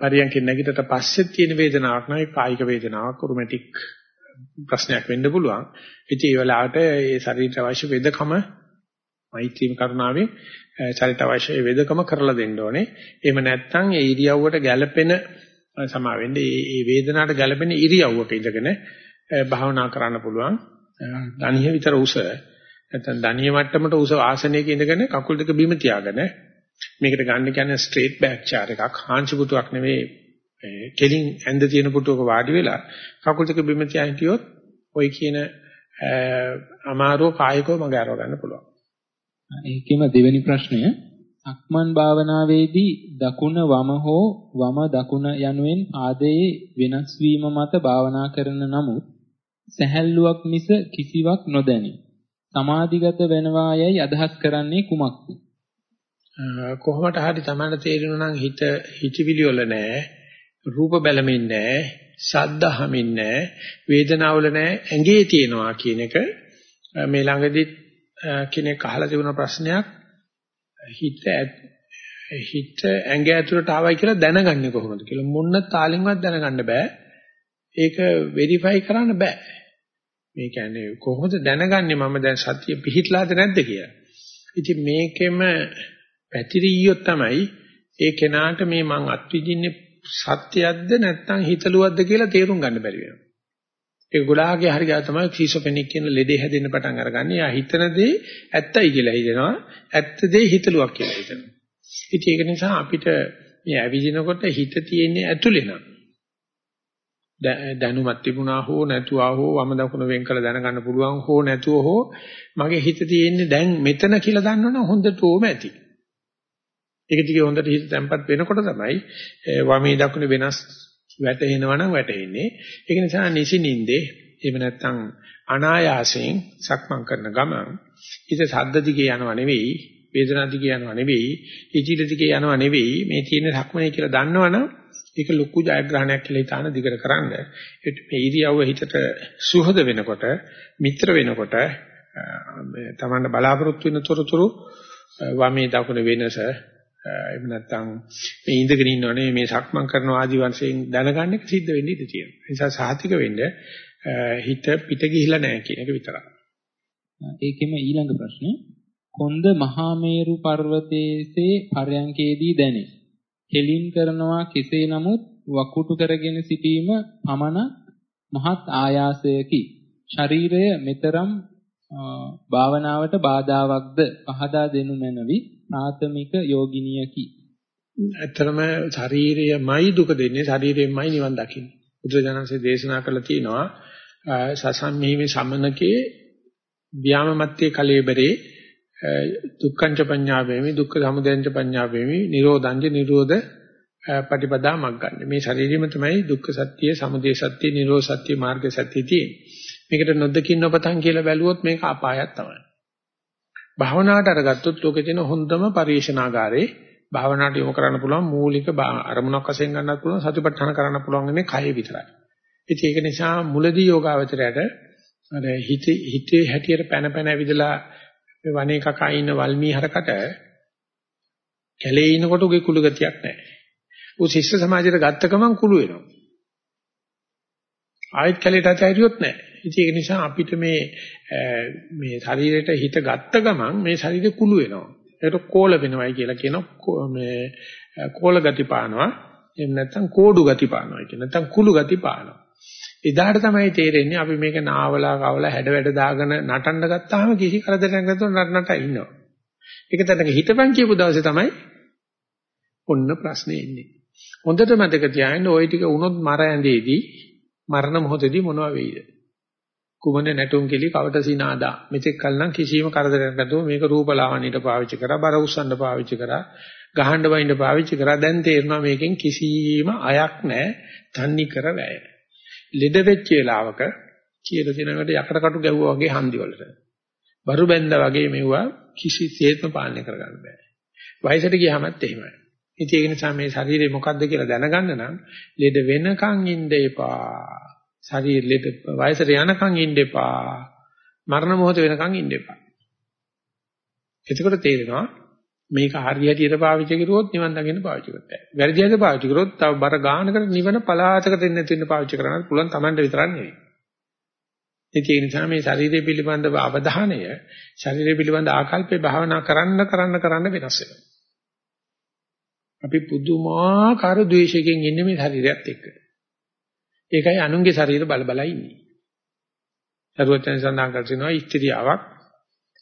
[SPEAKER 1] පරියන්කෙන් නැගිටට පස්සේ තියෙන වේදනාවක් නෙවෙයි කායික වේදනාවක් රොමැටික් ප්‍රශ්නයක් වෙන්න පුළුවන්. ඉතින් ඒ වෙලාවට ඒ ශරීරයට අවශ්‍ය වේදකම මෛත්‍රී කරුණාවෙන් ශරීරයට අවශ්‍ය වේදකම කරලා දෙන්න ඕනේ. එහෙම නැත්නම් ඒ ඉරියව්වට ගැළපෙන සමා වෙන්නේ ඒ වේදනාවට ගැළපෙන ඉරියව්වක ඉඳගෙන භාවනා කරන්න පුළුවන්. ධනිය විතර උස නැත්නම් ධනිය මට්ටමට උස ආසනයක ඉඳගෙන කකුල් දෙක බිම තියාගෙන මේකට ගන්න කියන්නේ ස්ට්‍රේට් බෑක් චාර් එකක් හාන්සි පුටුවක් නෙවෙයි කෙලින් ඇඳ තියෙන පුටුවක වාඩි වෙලා කකුල් දෙක බිම තියා හිටියොත් ওই කියන අමාරුව කායිකව මග අරව ගන්න පුළුවන්.
[SPEAKER 2] ඒකෙම දෙවෙනි ප්‍රශ්නය සක්මන් භාවනාවේදී දකුණ වම හෝ වම දකුණ යනුවෙන් පාදයේ වෙනස් වීම මත භාවනා කරන නමුත් සැහැල්ලුවක් මිස කිසිවක් නොදැනි. සමාධිගත වෙනවා යයි අදහස් කරන්නේ කුමක්ද?
[SPEAKER 1] කොහොමද හරි තමයි තේරෙනවා නම් හිත හිතවිලි වල නැහැ, රූප බැලමින් නැහැ, ශබ්ද අහමින් නැහැ, වේදනාවල නැහැ, ඇඟේ තියෙනවා කියන එක මේ ළඟදී කෙනෙක් අහලා තිබුණ ප්‍රශ්නයක් හිත හිත ඇඟ ඇතුළට ආවයි කියලා දැනගන්නේ කොහොමද කියලා මොන්න තාලින්වත් දැනගන්න බෑ. ඒක වෙරිෆයි කරන්න බෑ. මේ කියන්නේ කොහොමද දැනගන්නේ මම දැන් සතිය පිහිටලාද නැද්ද කියලා. ඉතින් මේකෙම පැතිරියොත් තමයි ඒ කෙනාට මේ මං අත්විඳින්නේ සත්‍යයක්ද නැත්නම් හිතලුවක්ද කියලා තේරුම් ගන්න බැරි වෙනවා. ඒක ගොඩාගේ හරි ගා තමයි ක්‍රීසොෆෙනික් කියන ලෙඩේ හැදෙන්න පටන් අරගන්නේ. යා හිතන දේ ඇත්තයි කියලා හිතනවා. ඇත්ත දේ හිතලුවක් කියලා හිතනවා. ඉතින් ඒක නිසා අපිට මේ ඇවිදිනකොට හිත තියෙන්නේ ඇතුලේ නම්. දැනුමක් තිබුණා හෝ නැතුවා හෝ වම දකුණ වෙන් කළ දැනගන්න පුළුවන් හෝ නැතුව හෝ මගේ හිත තියෙන්නේ දැන් මෙතන කියලා දන්නවනම් හොඳට ඕම ඇති. ඒක දිගේ හොඳට හිත තැම්පත් වෙනකොට තමයි වමේ දකුණ වෙනස් වැටෙනවා නම් වැටෙන්නේ. ඒක නිසා නිසිනින්දේ එහෙම නැත්නම් අනායාසයෙන් සක්මන් කරන ගමන් හිත සද්ද දිගේ යනව නෙවෙයි වේදනා දිගේ යනව නෙවෙයි ඉජිල දිගේ යනව නෙවෙයි මේ තියෙන සක්මනේ කියලා දන්නවනම් ඒක ලොකු ජයග්‍රහණයක් කියලා හිතාන දිගට කරන්න. මේ ඉරියව්ව හිතට සුහද වෙනකොට, මිත්‍ර වෙනකොට තමන්න බලාපොරොත්තු වෙන තොරතුරු වමේ දකුණ වෙනස එහෙම නැත්නම් මේ ඉඳගෙන ඉන්නවනේ මේ සක්මන් කරන ආදි වශයෙන් දැනගන්න එක සිද්ධ වෙන්න ඉඩ තියෙනවා. ඒ නිසා සාහිතික වෙන්න හිත පිට ගිහිලා නැහැ කියන එක විතරයි.
[SPEAKER 2] ඒකෙම ඊළඟ ප්‍රශ්නේ කොන්ද මහා මේරු පර්වතයේසේ පරයන්කේදී දැනේ. කෙලින් කරනවා කෙසේ නමුත් වකුටු කරගෙන සිටීම පමණ මහත් ආයාසයකි. ශරීරය මෙතරම් භාවනාවට බාධාවත්ද පහදා දෙනු මැනවි ප්‍රාථමික යෝගිනියකි.
[SPEAKER 1] ඇත්තම ශරීරයමයි දුක දෙන්නේ ශරීරයෙන්මයි නිවන් දකින්නේ. බුදුරජාණන්සේ දේශනා කළා තියෙනවා සසම්මීමේ සමනකේ ව්‍යාමමත්තේ කලේබරේ දුක්ඛංච පඤ්ඤාවේමි දුක්ඛ සමුදයංච පඤ්ඤාවේමි නිරෝධංච නිරෝධ පටිපදා මග්ගන්නේ. මේ ශරීරෙම තමයි දුක්ඛ සත්‍ය සමුදය සත්‍ය නිරෝධ සත්‍ය මාර්ග සත්‍ය තියෙන්නේ. මේකට නොදකින්න පතන් කියලා බැලුවොත් මේක අපායක් තමයි. භාවනාවට අරගත්තොත් ලෝකේ තියෙන හොඳම පරිශනාගාරේ භාවනාවට යොමු කරන්න පුළුවන් මූලික අරමුණක් වශයෙන් ගන්නත් පුළුවන් සතිපට්ඨාන කරන්න පුළුවන් මේ කය විතරයි. ඉතින් ඒක නිසා මුලදී යෝගාවචරයට අර හිතේ හිතේ හැටියට පැන පැන ඇවිදලා මේ වනේ කකා ඉන්න වල්මී හරකට කැලේ ඉනකොට උගේ කුළු ගතියක් නැහැ. ඌ ශිෂ්‍ය සමාජයට ගත්ත ගමන් කුළු වෙනවා. ආයෙත් කැලේට ඇතරියොත් නැහැ. ඉතින් ඒක නිසා අපිට මේ මේ ශරීරයට හිත ගත්ත ගමන් මේ ශරීරේ කුළු වෙනවා. ඒකට කෝල වෙනවයි කියලා කියන මේ කෝල ගති පානවා. එහෙම නැත්නම් කෝඩු ගති පානවා කියන නැත්නම් කුළු ගති පානවා. එදාට තමයි තේරෙන්නේ අපි මේක නාවලා කවලා හැඩ වැඩ දාගෙන නටන්න ගත්තාම කිසි කරදරයක් නැතුව නටනට ඉන්නවා. ඒක තැනක හිතපන් කියපු දවසේ තමයි ඔන්න ප්‍රශ්නේ එන්නේ. හොඳට මතක තියාගන්න ওই ටික වුණොත් මර ඇඳේදී මරණ මොහොතේදී මොනවා වෙයිද? කුමන නැටුම් කෙලි කවට සිනාදා මෙතෙක් කල නම් කිසිම කරදරයක් නැතුව මේක රූපලාවන්‍යයට පාවිච්චි කරා බර උස්සන්න පාවිච්චි කරා ගහන්න බයින්න පාවිච්චි කරා දැන් තේරෙනවා මේකෙන් කිසිම අයක් නැහැ තන්නි කර වැය. ලෙඩ වෙච්ච වෙලාවක කියලා දෙනකට යකඩ කටු ගැව්වා වගේ හන්දි වලට. බරු බැඳා වගේ මෙවුවා කිසිසේත්ම පාලනය කරගන්න බෑ. වයසට ගියාමත් එහෙමයි. ඉතින් ඒ නිසා මේ ශරීරය මොකද්ද කියලා දැනගන්න නම් ලෙඩ වෙනකන් ඉන්න එපා. ශරීර ලෙඩ වයසට යනකන් ඉන්න එපා. මරණ මොහොත වෙනකන් ඉන්න එපා. එතකොට තේරෙනවා මේක හරියටියට පාවිච්චි කරුවොත් නිවන් දකින්න පාවිච්චි කරත් බෑ. වැරදි හරියට පාවිච්චි කරොත් තව බර ගානකට නිවන පලාතකට දෙන්න දෙන්න පාවිච්චි කරන්න පුළුවන් Tamanට විතරක් නෙවෙයි. ඒ නිසා මේ ශරීරය පිළිබඳව අවධානය, ශරීරය පිළිබඳ ආකල්පේ භාවනා කරන්න කරන්න කරන්න වෙනස් වෙනවා. අපි පුදුමාකාර ද්වේෂයකින් ඉන්නේ මේ ශරීරයත් එක්ක. ඒකයි අනුන්ගේ ශරීර බල බල ඉන්නේ. සරුවචන සඳහන් කරනවා ස්ත්‍රියාවක්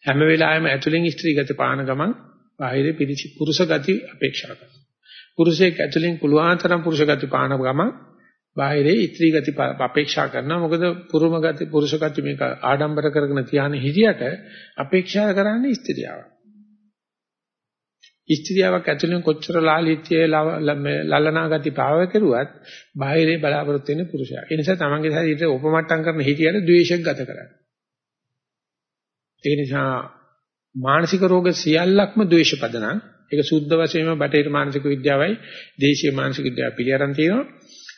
[SPEAKER 1] හැම වෙලාවෙම ඇතුලෙන් ස්ත්‍රී ගත පාන ගමන් බාහිර පුරුෂ ගති අපේක්ෂා කරනවා. පුරුෂයෙක් ඇතුලෙන් පුළුවන් තරම් පුරුෂ ගති පාන ගමන් බාහිරේ ස්ත්‍රී ගති අපේක්ෂා කරනවා. මොකද පුරුම ගති පුරුෂ ගති මේක ආඩම්බර කරගෙන තියාන හිරියට අපේක්ෂා කරන්නේ ස්ත්‍රියාවක්. ස්ත්‍රියාවක් ඇතුලෙන් කොච්චර ලාලිත්‍ය ලලනා ගති පාව කෙරුවත් බාහිරේ බලාපොරොත්තු වෙන්නේ පුරුෂයා. ඒ නිසා තමන්ගේ ශරීරයට උපමට්ටම් කරන හිතියට ද්වේෂයක් ගත කරන්නේ. ඒ නිසා මානසික රෝග සියල්ලක්ම ද්වේෂ පදනම් ඒක සුද්ධ වශයෙන්ම බටහිර මානසික විද්‍යාවයි දේශීය මානසික විද්‍යාව පිළිඅරන් තියෙනවා.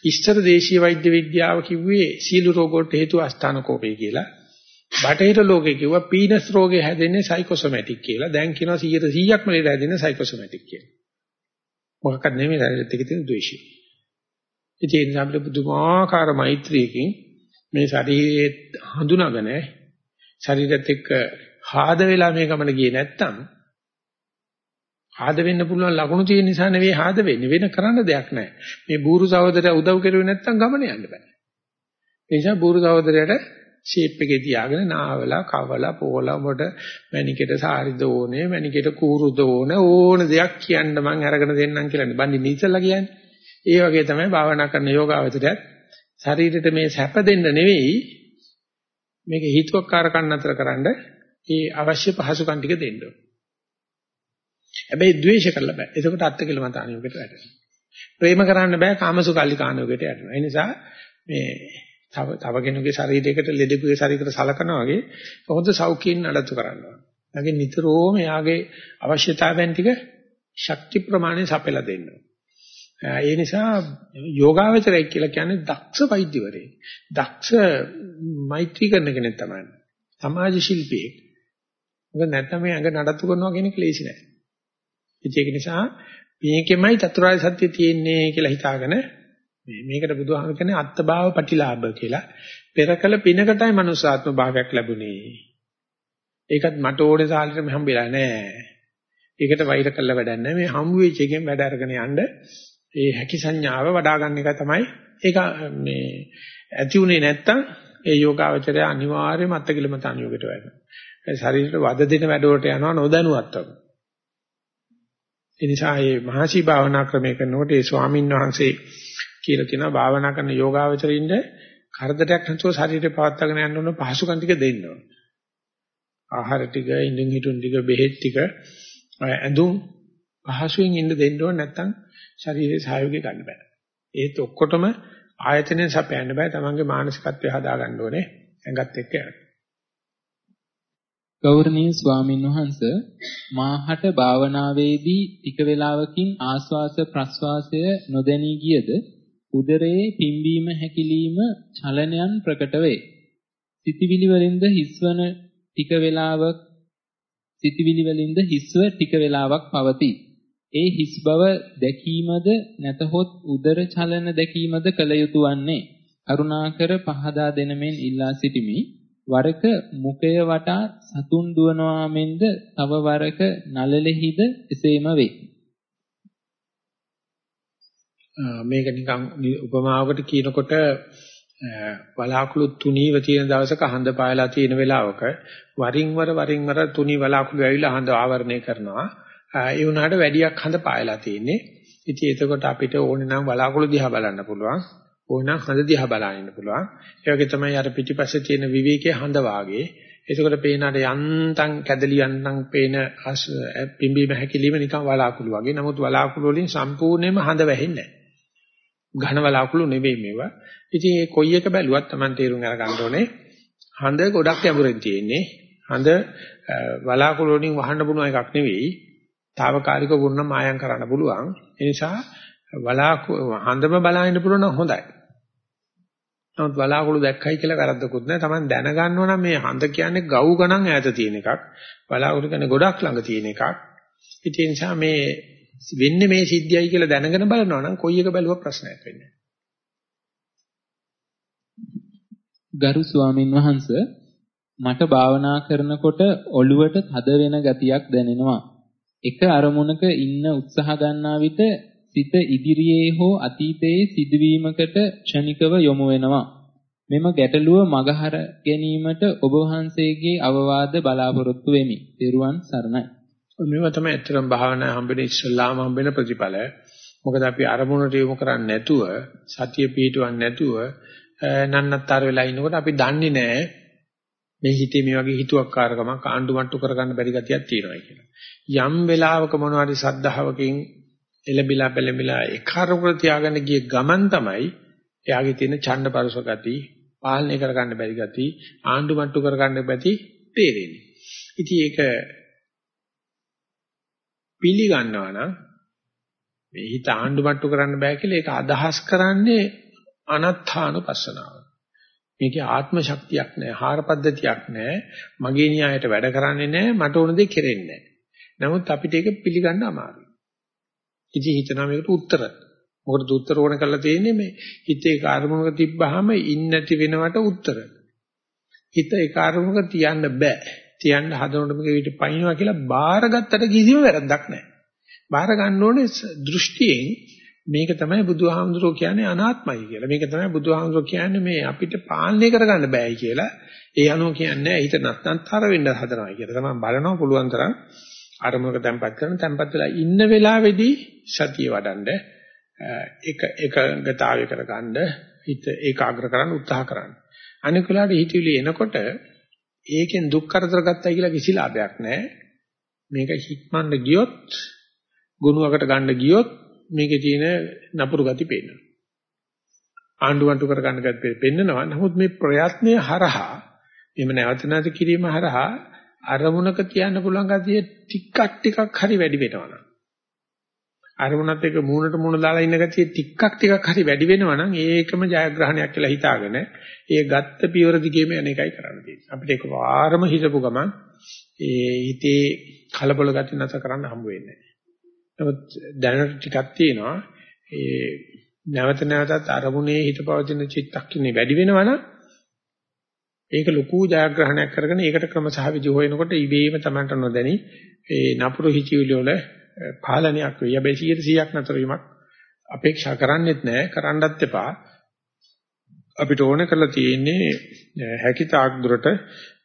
[SPEAKER 1] ඉස්තර දේශීය වෛද්‍ය විද්‍යාව කිව්වේ සීළු රෝග වලට හේතුව අස්ථාන කෝපය කියලා. බටහිර ලෝකේ කිව්වා පීනස් රෝගේ හැදෙන්නේ සයිකෝසොමැටික් කියලා. දැන් කියනවා 100%ක්ම ලේද හැදෙන්නේ සයිකෝසොමැටික් කියලා. මොකක්ද නෙමෙයි ශරීරෙත් එක තියෙන ද්වේෂය. ඉතින් ඒ නිසා අපිට පුදුමාකාර මෛත්‍රියකින් මේ ශරීරයේ හඳුනාගෙන ශරීරෙත් එක්ක ආද වෙලා මේ ගමන ගියේ නැත්තම් ආද වෙන්න පුළුවන් ලකුණු තියෙන නිසා නෙවෙයි ආද වෙන්නේ. වෙන කරන්න දෙයක් නැහැ. මේ බూరు සහෝදරයා උදව් කරුවේ නැත්තම් ගමන යන්න බෑ. ඒ නිසා බూరు සහෝදරයාට ෂේප් එකේ තියාගෙන නාවලා කවලා පොවලා ඔබට මැනිකේට සාරිද ඕනේ මැනිකේට කූරුද ඕනේ ඕන දෙයක් කියන්න මං අරගෙන දෙන්නම් කියලා බඳින්න ඉස්සලා කියන්නේ. ඒ වගේ තමයි භාවනා කරන යෝගාවචරයත් ශරීරෙට මේ සැප දෙන්න නෙවෙයි මේක හිතුවක්කාරකම් අතර කරන්න ඒ අවශ්‍ය පහසුකම් ටික දෙන්න ඕනේ. හැබැයි ද්වේෂ කරලා බෑ. එතකොට අත්කලමතානියකට වැටෙනවා. ප්‍රේම කරන්න බෑ කාමසුකල්ලි කාණුවකට යනවා. ඒ නිසා මේ තව තව කෙනෙකුගේ ශරීරයකට ලෙඩෙකුගේ ශරීරයකට සලකනවා වගේ හොඳ සෞඛ්‍යයෙන් නඩත්තු කරනවා. නැගේ නිතරම එයාගේ අවශ්‍යතාවයන් ටික ශක්ති ප්‍රමාණය සපයලා දෙන්න. ඒ නිසා යෝගාවචරය කියලා කියන්නේ දක්ෂ වෛද්‍යවරයෙක්. දක්ෂ මෛත්‍රී කරන කෙනෙක් තමයි. සමාජ ශිල්පියෙක්. මොකද නැත්නම් මේ ඇඟ නඩත්තු කරනවා කියන එක ලේසි නෑ. ඒක නිසා මේකෙමයි චතුරාර්ය සත්‍ය තියෙන්නේ කියලා හිතාගෙන මේ මේකට බුදුහාම කියන්නේ අත්බාව ප්‍රතිලාභ කියලා. පෙරකල පිනකටයි මනුස්සාත්ම භාවයක් ලැබුණේ. ඒකත් මට ඕනේ සාලෙට හම්බෙලා නෑ. ඒකට වෛර කළ වැඩක් නෑ. මේ හම්බ වෙච්ච එකෙන් වැඩ අරගෙන යන්න ඒ හැකි සංඥාව වඩා ගන්න එක තමයි ඒක මේ ඇති උනේ නැත්තම් ඒ යෝගාවචරය අනිවාර්යයෙන්ම අත්කිලමතාන යෝගයට වැටෙනවා. ඒ ශරීරයට වද දෙන වැඩවලට යනවා නොදැනුවත්වම. ඒ නිසා මේ මහසි භාවනා ක්‍රමය කරනකොට ඒ ස්වාමින් වහන්සේ කියලා තියෙනවා භාවනා කරන යෝගාවචරින්ද කරදරයක් නැතුව ශරීරය පවත්වාගෙන යන්න ඕන පහසුකම් ටික දෙන්න ඕන. ආහාර ටික, ඉඳුන් හිටුන් ටික, බෙහෙත් ටික, ඇඳුම් පහසුවෙන් ඉන්න දෙන්න ඕන නැත්නම් ශරීරයේ සහයෝගය ගන්න බෑ. ඒත් ඔක්කොටම ආයතනෙන් සපයන්න බෑ. තමන්ගේ මානසිකත්වය හදා ගන්න ඕනේ. ඇඟත් එක්ක යන්න.
[SPEAKER 2] ගෞරවනීය ස්වාමින් වහන්සේ මාහට භාවනාවේදී ටික වේලාවකින් ආස්වාස ප්‍රස්වාසය නොදැනී ගියද උදරයේ පිම්බීම හැකිලිම චලනයන් ප්‍රකට වේ. සිතිවිලි වලින්ද හිස්වන ටික වේලාවක් සිතිවිලි වලින්ද හිස්ව ටික වේලාවක් පවතී. ඒ හිස් බව දැකීමද නැතහොත් උදර චලන දැකීමද කල යුතු වන්නේ. කරුණාකර පහදා දෙනමෙන් ඉල්ලා සිටිමි. වරක මුඛය වටා සතුන් දුවනවා මෙන්ද තව වරක නළලෙහිද එසේම වේ.
[SPEAKER 1] මේක නිකන් උපමාවකට කියනකොට වලාකුළු තුනීව තියෙන දවසක හඳ පායලා තියෙන වෙලාවක වරින් වර වරින් වර තුනී වලාකුළු ඇවිල්ලා හඳ ආවරණය කරනවා. ඒ වුණාට වැඩියක් හඳ පායලා තියෙන්නේ. ඉතින් එතකොට අපිට ඕනේ නම් වලාකුළු දිහා බලන්න පුළුවන්. ඕනනම් හඳ දිහා බලන්න ඉන්න පුළුවන්. ඒ වගේ තමයි අර පිටිපස්සේ තියෙන විවේකයේ හඳ වාගේ. ඒකකොට පේනාට යන්තම් කැදලි යන්තම් පේන පිම්බීම හැකිලිම නිකන් වලාකුළු වගේ. නමුත් වලාකුළු වලින් සම්පූර්ණයෙන්ම හඳ වැහෙන්නේ නැහැ. ඝන වලාකුළු නෙවෙයි මේවා. ඉතින් මේ කොයි එක බැලුවත් Taman තේරුම් අරගන්න ඕනේ. හඳ ගොඩක් යමුරෙන් තියෙන්නේ. හඳ වලාකුළු වලින් වහන්න පුළුවන් එකක් නෙවෙයි. తాවකාලික වුණ මායම් කරන්න පුළුවන්. ඒ නිසා වලාකුළු හඳම බලන්න පුළුවන් නම් හොඳයි. නමුත් බලාකුළු දැක්කයි කියලා වැරද්දකුත් නැහැ. Taman දැනගන්නවා නම් මේ හඳ කියන්නේ ගව් ගණන් ඈත තියෙන එකක්. බලාකුළු කියන්නේ ගොඩක් ළඟ තියෙන එකක්. ඒ නිසා මේ වෙන්නේ මේ සිද්ධියයි කියලා දැනගෙන බලනවා නම් කොයි එක බැලුවා ප්‍රශ්නයක් වෙන්නේ
[SPEAKER 2] ගරු ස්වාමින් වහන්සේ මට භාවනා කරනකොට ඔළුවට තද වෙන ගතියක් දැනෙනවා. එක අරමුණක ඉන්න උත්සාහ ගන්නා විට සිත ඉදිරියේ හෝ අතීතයේ සිදුවීමකට ක්ෂණිකව යොමු වෙනවා. මෙම ගැටලුව මගහර ගැනීමට ඔබ වහන්සේගේ අවවාද බලාපොරොත්තු වෙමි. ත්වන් සරණයි.
[SPEAKER 1] මේවා තමයි ඇත්තටම භාවනා හම්බෙන ඉස්සල්ලාම හම්බෙන ප්‍රතිඵල. මොකද අපි අරමුණට යොමු කරන්නේ නැතුව, සතිය පිටවන්නේ නැතුව නන්නත්තර වෙලා ඉනකොට අපි දන්නේ නැහැ මේ හිතේ මේ වගේ හිතුවක්කාරකමක් ආණ්ඩු මට්ටු කරගන්න බැරි ගතියක් තියෙනවා කියලා. යම් වෙලාවක මොනවාරි සද්ධාවකින් එලබිලා පෙලබිලා ඒ කාර්යකර තියාගන්න ගිය ගමන් තමයි එයාගේ තියෙන ඡණ්ඩ පරස ගති, පාලනය කරගන්න බැරි ගති, ආණ්ඩු මට්ටු කරගන්න බැති තේරෙන්නේ. ඉතින් ඒක පිළිගන්නවා නම් මේ හිත ආණ්ඩු මට්ටු කරන්න බෑ කියලා ඒක අදහස් කරන්නේ අනත්ථානුපස්සනාව. මේකේ ආත්ම ශක්තියක් නැහැ, හාර පද්ධතියක් නැහැ, මගේ න්‍යායට වැඩ කරන්නේ නැහැ, මට ඕන දේ කෙරෙන්නේ නැහැ. නමුත් අපිට ඒක පිළිගන්න අමාරුයි. ඉතින් හිතනවා මේකට උත්තර. මොකටද උත්තර ඕන කරලා තියෙන්නේ මේ හිතේ කාර්මුණක තිබ්බහම ඉන්නේ නැති වෙනවට උත්තර. හිත ඒ කාර්මුණක තියන්න බෑ. තියන්න හදනකොට මේක ඊට පයින්නවා කියලා බාරගත්තට කිසිම වැරද්දක් නැහැ. බාර ගන්න ඕනේ දෘෂ්ටියෙන් මේක තමයි බුදුහාමුදුරුවෝ කියන්නේ අනාත්මයි කියලා. මේක තමයි බුදුහාමුදුරුවෝ කියන්නේ මේ අපිට පාලනය කරගන්න බෑයි කියලා. ඒ අනුව කියන්නේ හිත නැත්නම්තර වෙන්න හදනවා කියලා. තමයි බලනවා පුළුවන් තරම් අරමුණක තැම්පත් කරන තැම්පත් වෙලා ඉන්න වෙලාවේදී සතිය වඩන්න එක එකගතාවය කරගන්න හිත ඒකාග්‍ර කරන්න උත්සාහ කරන්න. අනික වෙලාවට හිතවිලි එනකොට ඒකෙන් දුක් කරදර ගත්තයි කියලා කිසි ලාභයක් නැහැ. මේක හික්මන්න ගියොත් ගුණයකට ගන්න ගියොත් මේකේ තියෙන නපුරු ගති පේනවා. ආණ්ඩුවන්ටු කර ගන්න ගති පෙන්නනවා. නමුත් මේ ප්‍රයත්නය හරහා එහෙම නැවත නැවත කිරීම හරහා අරමුණක තියන්න පුළුවන් ගතිය ටිකක් ටිකක් හරි වැඩි වෙනවා. අරමුණත් එක්ක මූණට මූණ දාලා ඉන්න ගතිය ටිකක් ටිකක් හරි වැඩි වෙනවා නම් ඒකම ජයග්‍රහණයක් කියලා හිතාගෙන ඒ ගත්ත පියවර දිගේම යන එකයි කරන්න තියෙන්නේ. අපිට ඒක වාරම හිතපු ගමන් ඒ හිතේ කලබල ගති නැස කරන්න හම්බ වෙන්නේ නැහැ. නමුත් දැනට ටිකක් තියෙනවා ඒ නැවත නැවතත් අරමුණේ හිත පවතින චිත්තක්ෂණේ වැඩි වෙනවනම් ඒක ලොකු ජයග්‍රහණයක් කරගෙන ඒකට ක්‍රම සහ විදි හොයනකොට ඉබේම Tamanට නොදැනි ඒ නපුරු හිචිවිලි වල පාලනයක් වෙයි. හැබැයි 100ක් නතර වීමක් අපේක්ෂා කරන්නෙත් නැහැ, කරන්නත් එපා. අපිට ඕන කරලා තියෙන්නේ හැකි තාක් දුරට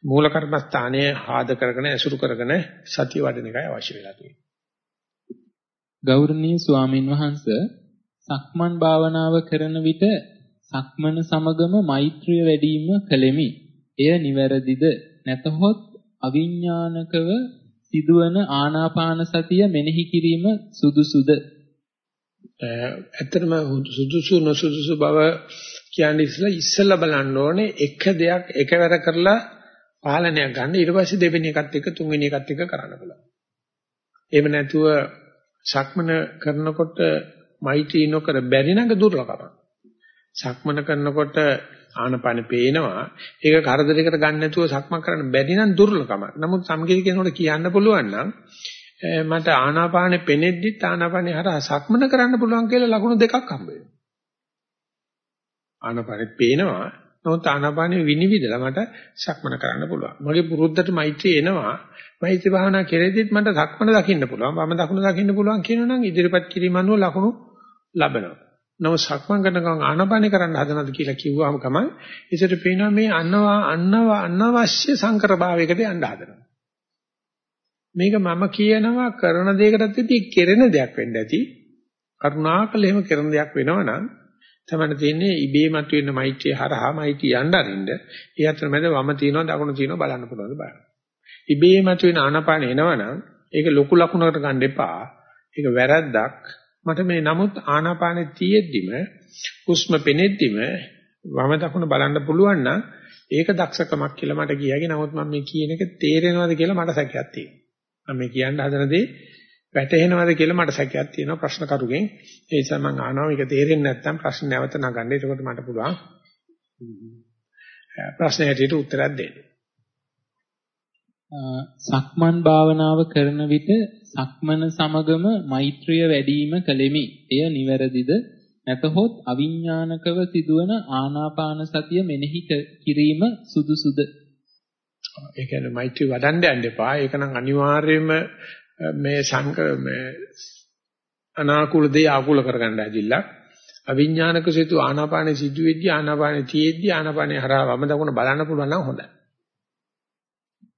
[SPEAKER 1] මූල කර්මස්ථානයේ ආද කරගෙන ඇසුරු කරගෙන සතිය වඩන එකයි අවශ්‍ය වෙලා තියෙන්නේ.
[SPEAKER 2] ගෞරවනීය ස්වාමින් වහන්සේ සක්මන් භාවනාව කරන විට සක්මන සමගම මෛත්‍රිය වැඩිම කළෙමි. එය නිවැරදිද නැතහොත් අවිඥානිකව සිදුවන ආනාපාන සතිය මෙනෙහි කිරීම සුදුසුද?
[SPEAKER 1] ඇත්තටම සුදුසු නොසුදුසු බව කියන්නේ ඉස්සලා ඉස්සලා බලන්න ඕනේ එක දෙයක් එකවර කරලා පාලනයක් ගන්න ඊට පස්සේ දෙවෙනි එකත් එක්ක තුන්වෙනි එකත් එක්ක කරන්න පුළුවන්. එහෙම නැතුව සක්මන කරනකොට මෛත්‍රී නොකර බැරි නම් දුර්ලභකම. සක්මන කරනකොට ආනපන පේනවා. ඒක කරදරයකට ගන්න නැතුව සක්මන් කරන්න බැරි නම් දුර්ලභකම. නමුත් සමගිරි කෙනෙකුට කියන්න පුළුවන් නම් මට ආනාපානෙ පෙනෙද්දිත් ආනාපානෙ හරහා සක්මන කරන්න පුළුවන් කියලා ලකුණු දෙකක් හම්බ වෙනවා. ආනාපානෙ පේනවා. නමුත් ආනාපානෙ විනිවිදලා මට සක්මන කරන්න පුළුවන්. මගේ පුරුද්දට මෛත්‍රී එනවා. මෛත්‍රී භාවනා කෙරෙද්දිත් මට සක්මන දකින්න පුළුවන්. වම දකුණ දකින්න පුළුවන් කියනනම් ඉදිරිපත් කිරීම අනුව ලකුණු ලබනවා. නම සක්මන් කරන ගමන් ආනපාන කරන්න හදනද කියලා කිව්වම ගමන් ඉතින් පේනවා මේ අන්නවා අන්නවා අනවශ්‍ය සංකර භාවයකට යන්න හදනවා. මේක මම කියනවා කරන දෙයකටත් ඉති කෙරෙන දෙයක් වෙන්න ඇති. කරුණාකර එහෙම කරන දෙයක් වෙනවනම් තමයි තියෙන්නේ ඉබේ මතුවෙන මෛත්‍රිය හරහා මෛත්‍රිය යන්න අරින්න. ඒ අතර මැද වම තියනවා දකුණු තියනවා බලන්න පුළුවන් බලන්න. ඉබේ මතුවෙන ආනපාන එනවනම් ඒක ලොකු ලකුණකට ගන්න එපා. ඒක වැරද්දක්. මට මේ නමුත් ආනාපානෙ තියෙද්දිම හුස්ම පෙනෙද්දිම වම දකුණ බලන්න පුළුවන් නම් ඒක දක්ෂකමක් කියලා මට කියයි. නමුත් මම මේ කියන එක තේරෙනවද කියලා මට සැකයක් තියෙනවා. මම මේ කියන්න හදන දේ වැටහෙනවද කියලා මට සැකයක් තියෙනවා ප්‍රශ්න කරුගෙන්. ඒ නිසා මම අහනවා මේක තේරෙන්නේ නැත්නම් ප්‍රශ්න නැවත නගන්න. එතකොට මට පුළුවන් ප්‍රශ්න හැටියට උත්තරයක් දෙන්න.
[SPEAKER 2] සක්මන් භාවනාව කරන විට සක්මන සමගම මෛත්‍රිය වැඩිම කළෙමි. එය නිවැරදිද? නැතහොත් අවිඥානිකව සිදුවන ආනාපාන සතිය මෙනෙහි කිරීම සුදුසුද?
[SPEAKER 1] ඒ කියන්නේ මෛත්‍රී වඩන්න යන්න එපා. ඒක නම් අනිවාර්යයෙන්ම මේ සංක මේ අනාකූල දේ ආකූල කරගන්න ඇදිලා අවිඥානික සිතු ආනාපාන සිදුවෙද්දී ආනාපාන තියෙද්දී ආනාපානේ හරහා වම දකුණ බලන්න පුළුවන් නම් හොඳයි.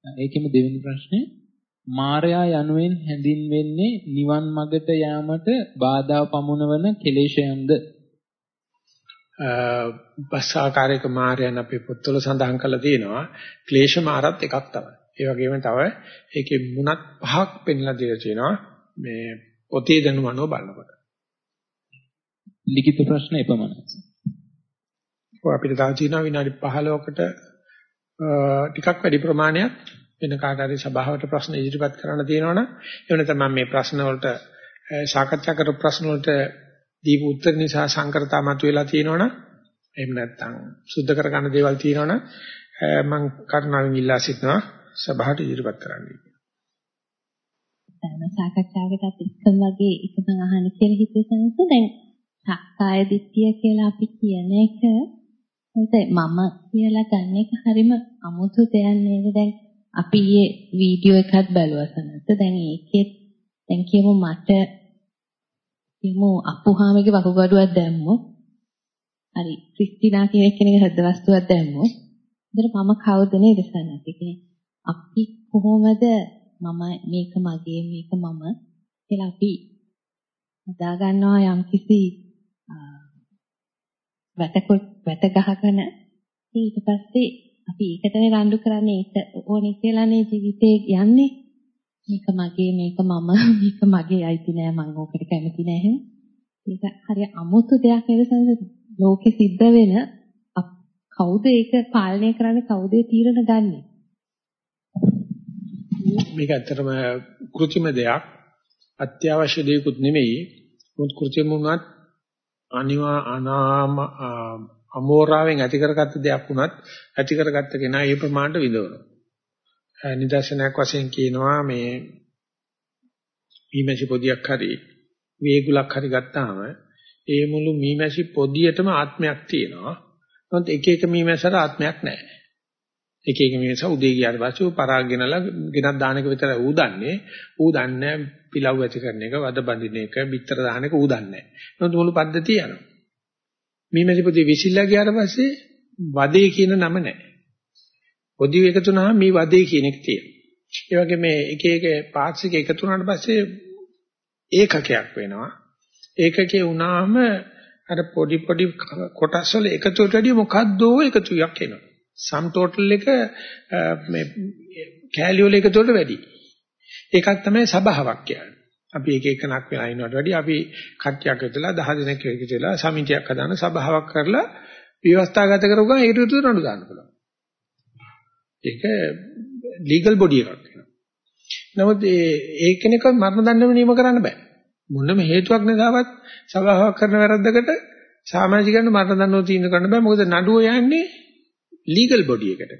[SPEAKER 2] ඒකෙම දෙවෙනි ප්‍රශ්නේ මායя යනුවෙන් හැඳින්වෙන්නේ නිවන් මගට යාමට බාධා පමුණවන කෙලෙෂයන්ද
[SPEAKER 1] බස්සාකාරයක මායයන් අපේ පොත්වල සඳහන් කරලා තියෙනවා ක්ලේශ මාරත් එකක් තමයි. ඒ වගේම තව ඒකේ මුණත් පහක් පෙන්ලා දීලා තියෙනවා මේ පොතේ දැනුම අනුව බලනකොට.
[SPEAKER 2] ලිඛිත ප්‍රශ්න එපමණයි.
[SPEAKER 1] ඔය අපිට තව තියෙනවා විනාඩි 15කට ටිකක් වැඩි ප්‍රමාණයක් වෙන කාට හරි සභාවට ප්‍රශ්න ඉදිරිපත් කරන්න තියෙනවනම් එහෙම නැත්නම් මේ ප්‍රශ්න වලට සාකච්ඡා කරපු ප්‍රශ්න වලට දීපු උත්තර නිසා සංකරතා මතුවලා තියෙනවනම් එහෙම නැත්නම් සුද්ධ කරගන්න දේවල් තියෙනවනම් මම කරුණාවෙන් ඉල්ලා සිටිනවා සභාවට ඉදිරිපත් කරන්න.
[SPEAKER 3] ධර්ම සාකච්ඡාවකටත් එක්කම වගේ එක මම අහන්න කියලා හිතෙසනස දැන් සක්කාය දිට්ඨිය කියලා අපි කියන එක හොඳයි මම කියලා ගන්න එක හරිම අමුතු දෙයක් නේද? දැන් අපි ඊයේ වීඩියෝ එකක් බැලුවා සනත්. දැන් ඒකෙත් දැන් කියමු මට යමු අප්පුහාමිගේ වකුගඩුවක් දැම්මොත් හරි ක්‍රිස්ටිනා කියන කෙනෙක් හද වස්තුවක් දැම්මොත් එතන මම කවුද නේද සන්නත් කියන්නේ අපි කොහොමද මම මේක මගේ මේක මම කියලා අපි හදා ගන්නවා යම් කිසි වැටකොට වැට ගහගෙන ඊට පස්සේ අපි ඒකටනේ රණ්ඩු කරන්නේ ඒක ඕනේ කියලානේ ජීවිතේ යන්නේ. මේක මගේ මේක මම මේක මගේ අයිති නෑ මම ඕකට කැමති නෑ එහෙම ඒක හරිය අමුතු දෙයක් නේද සංසද? ලෝකෙ සිද්ධ වෙන කවුද ඒක පාලනය කරන්නේ? කවුද තීරණ ගන්නෙ?
[SPEAKER 1] මේක ඇත්තටම કૃතිම දෙයක්. අත්‍යවශ්‍ය දෙයක්ුත් නෙමෙයි. මුත් કૃතිම වුණත් අනිවා අනාම අමෝරාවෙන් ඇති කරගත්ත දෙයක් වුණත් ඇති කරගත්ත කෙනා ඒ ප්‍රමාණයට විඳවනවා. නිදර්ශනයක් වශයෙන් කියනවා මේ මීමැසි පොදියක් හරි වේගුලක් හරි ගත්තාම ඒ මුළු මීමැසි පොදියටම ආත්මයක් තියෙනවා. නමුත් එක එක මීමැසට ආත්මයක් නැහැ. එක එක මීමැස උදේ ගියාට පස්සේ පරාග ගෙනලා ගෙනත් දාන එක විතරයි ඌ දන්නේ. ඌ දන්නේ පිලව් ඇති කරන එක, වද බඳින එක, බිත්තර දාන එක ඌ දන්නේ නැහැ. නමුත් මුළු පද්ධතිය යනවා. මීමැසි පොදිය විසිරලා ගියාට පස්සේ වදේ කියන නම නැහැ. පොදිය එකතු වුණාම මේ වදේ කියන එක තියෙනවා. ඒ වගේ මේ එක එක පාර්ට්ස් එක එකතු වුණාට පස්සේ ඒකකයක් වෙනවා. ඒකකේ වුණාම අර පොඩි පොඩි කොටස් වල එකතුවට වැඩිය මොකද්දෝ එකතුයක් එනවා. සම් ටෝටල් එක මේ කැලිය වල එකතුවට වැඩි. ඒකක් තමයි සබාවක් කියන්නේ. අපි එක එකනක් වෙලා ඉන්නවට වැඩිය අපි කට්ටියක් විතලා 10 දෙනෙක් විතලා සමිතියක් හදාන සබාවක් කරලා ව්‍යවස්ථාගත කරගුවා ඒකට විතර නඩු දාන්න පුළුවන්. ඒක ලීගල් බොඩි එකක් වෙනවා. නමුත් ඒ ඒ කෙනෙක්ව මරණ දඬුවම නියම කරන්න බෑ. මොනම හේතුවක් නැසාවත් සභාවක් කරන වැරද්දකට සමාජිකයන්ට මරණ දඬුවම තීන්දුව කරන්න බෑ. මොකද නඩුව යන්නේ ලීගල් බොඩි එකට.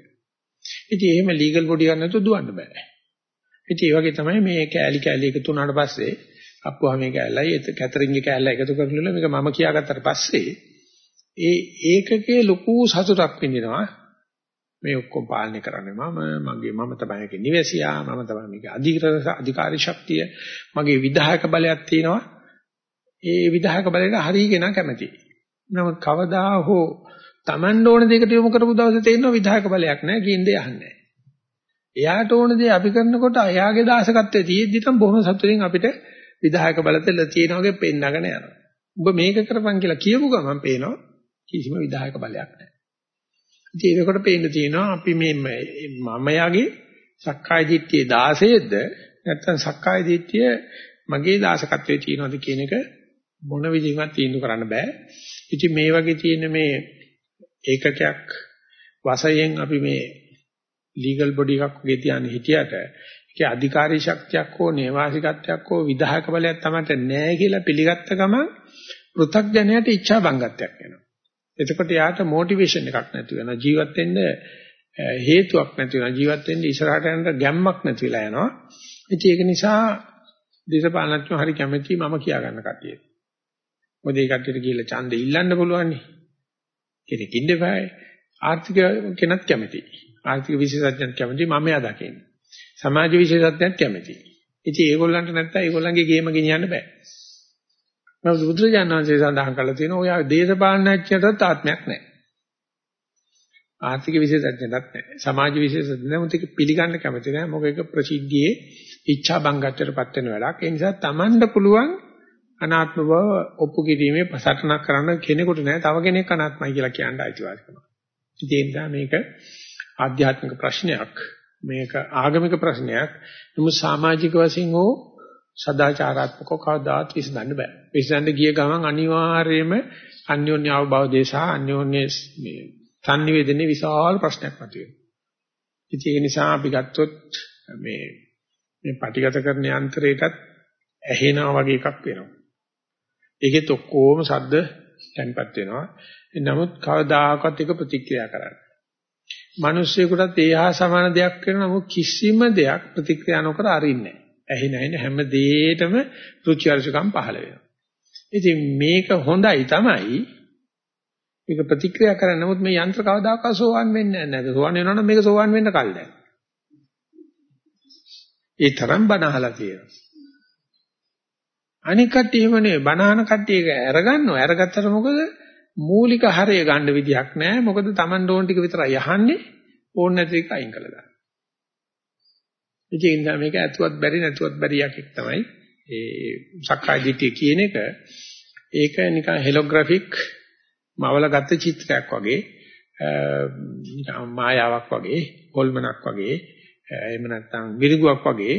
[SPEAKER 1] ඉතින් එහෙම ලීගල් බොඩි එකක් නැතුව දුවන්න බෑ. ඉතින් ඒ වගේ තමයි මේ කෑලි කෑලි එකතු වුණාට පස්සේ අප්පුවා මේ කෑල්ලයි කැතරින්ගේ කෑල්ල එකතු කරලා මේක මම කියාගත්තට පස්සේ ඒ ඒකකේ ලොකු සතුටක් විඳිනවා මේ ඔක්කොම පාලනය කරන්නේ මම මගේ මම තමයි මේකේ නිවැසියා මම තමයි මේකේ අධිකාරී ශක්තිය මගේ විධායක බලයක් තියෙනවා ඒ විධායක බලයට හරියගෙන කැමති නමුත් කවදා හෝ Taman ඕන දෙයකට යොමු කරපු දවසේ තේරෙනවා විධායක බලයක් නැහැ කියන්නේ යහන්නේ එයාට ඕන දේ අපි කරනකොට එයාගේ දාසකත්වයේ තියෙද්දි තම බොහොම සතුටින් අපිට විධායක බලතල තියෙන වගේ පෙන්නගෙන යනවා. ඔබ මේක කරපන් කියලා කියපු ගමන් පේනවා කිසිම විධායක බලයක් නැහැ. ඉතින් ඒකට පේන්න තියෙනවා අපි මේ මම යගේ සක්කාය දිට්ඨියේ 16ද නැත්නම් සක්කාය දිට්ඨිය මගේ දාසකත්වයේ තියෙනවද කියන එක මොන විදිහකට තීන්දුව කරන්න බෑ. ඉතින් මේ වගේ තියෙන මේ ඒකකයක් වශයෙන් අපි මේ ලීගල් බොඩි එකක් වගේ තියන්නේ හිටියට ඒකේ අධිකාරී ශක්තියක් හෝ නේවාසිකත්වයක් හෝ විධායක බලයක් තමයි නැහැ කියලා පිළිගත්ත ගමන් පෘථග්ජනයට ඉච්ඡා බංගත්වයක් වෙනවා. එතකොට යාට මොටිවේෂන් එකක් නැති වෙනවා. ජීවත් වෙන්න හේතුවක් නැති වෙනවා. ජීවත් වෙන්න ඉස්සරහට යන්න ගැම්මක් නැති වෙලා යනවා. ඉතින් ඒක නිසා දේශපාලනඥයෝ හරි කැමැති මම කියා ගන්න කටියට. මොකද ඒ කටියට ගිහිල්ලා ඡන්දෙ ඉල්ලන්න පුළුවන් නේ. කෙනෙක් ඉන්න බෑ. ආර්ථික කෙනත් කැමැති. ආර්ථික විශේෂඥයන් කැමති මම එයා දකින්න. සමාජ විශේෂඥයන් කැමති. ඉතින් ඒගොල්ලන්ට නැත්තම් ඒගොල්ලන්ගේ ගේම ගෙනියන්න බෑ. නමුත් බුදුරජාණන් වහන්සේ සඳහන් කළා තියෙනවා ඔය දේශපාලනඥයටත් ආත්මයක් නැහැ. ආර්ථික විශේෂඥයන්ටත් නැහැ. සමාජ විශේෂඥයන් නමුත් ඒක පිළිගන්න කැමති නැහැ. මොකද ඒක ප්‍රසිද්ධියේ ඉච්ඡා බංගච්චටපත් වෙන වැඩක්. ඒ නිසා Tamanට පුළුවන් අනාත්ම බව ඔප්පු කිරීමේ පසටනක් කරන්න කෙනෙකුට නැහැ. තව කෙනෙක් අනාත්මයි කියලා කියන්න අයිතිවාසිකම. ඒ නිසා මේක ආධ්‍යාත්මික ප්‍රශ්නයක්. මේක ආගමික ප්‍රශ්නයක්. නමුත් සමාජික වශයෙන් හෝ සදාචාරාත්මකව කවදාත් විසඳන්න බෑ. විසඳන්න ගිය ගමන් අනිවාර්යයෙන්ම අන්‍යෝන්‍ය අවබෝධය සහ අන්‍යෝන්‍ය මේ සංනිවේදනයේ විශාල ප්‍රශ්නයක් මතුවෙනවා. ඉතින් ඒ නිසා අපි ගත්තොත් මේ මේ පටිගත කරන යන්ත්‍රයටත් ඇහෙනා වගේ එකක් වෙනවා. ඒකෙත් ඔක්කොම ශබ්ද තැන්පත් වෙනවා. නමුත් කවදාකවත් ඒක ප්‍රතික්‍රියා කරන්නේ. මිනිස්සෙකුටත් ඒ හා සමාන දෙයක් වෙනවා. නමුත් කිසිම දෙයක් ප්‍රතික්‍රියා නොකර අරින්නේ නැහැ. ඇහි නැහින හැම දෙයකටම රුචි අරුචිකම් පහළ වෙනවා. ඉතින් මේක හොඳයි තමයි. මේක ප්‍රතික්‍රියා කරන්න නමුත් මේ යන්ත්‍ර කවදාකවත් සෝවන් වෙන්නේ නැහැ. සෝවන් වෙනවනම් මේක සෝවන් වෙන්න කල් නැහැ. ඒ තරම් බනහලා තියෙනවා. අනික කට්ටිය එහෙම නෙවෙයි බනහන කට්ටිය අරගන්නවා. අරගත්තට මොකද මූලික හරය ගන්න විදියක් නැහැ. මොකද Taman ඩෝන් ටික විතරයි අහන්නේ. ඕන නැති එක අයින් කළා දාන්න. ඉතින් මේක ඇතුවත් බැරි නැතුවත් බැරි යකෙක් තමයි ඒ සක්කාය දිට්ඨිය කියන එක. ඒක නිකන් හෙලෝග්‍රැෆික් මවල ගත්ත චිත්‍රයක් වගේ නිකන් මායාවක් වගේ, හොල්මනක් වගේ, එහෙම නැත්නම් මිරිගුවක් වගේ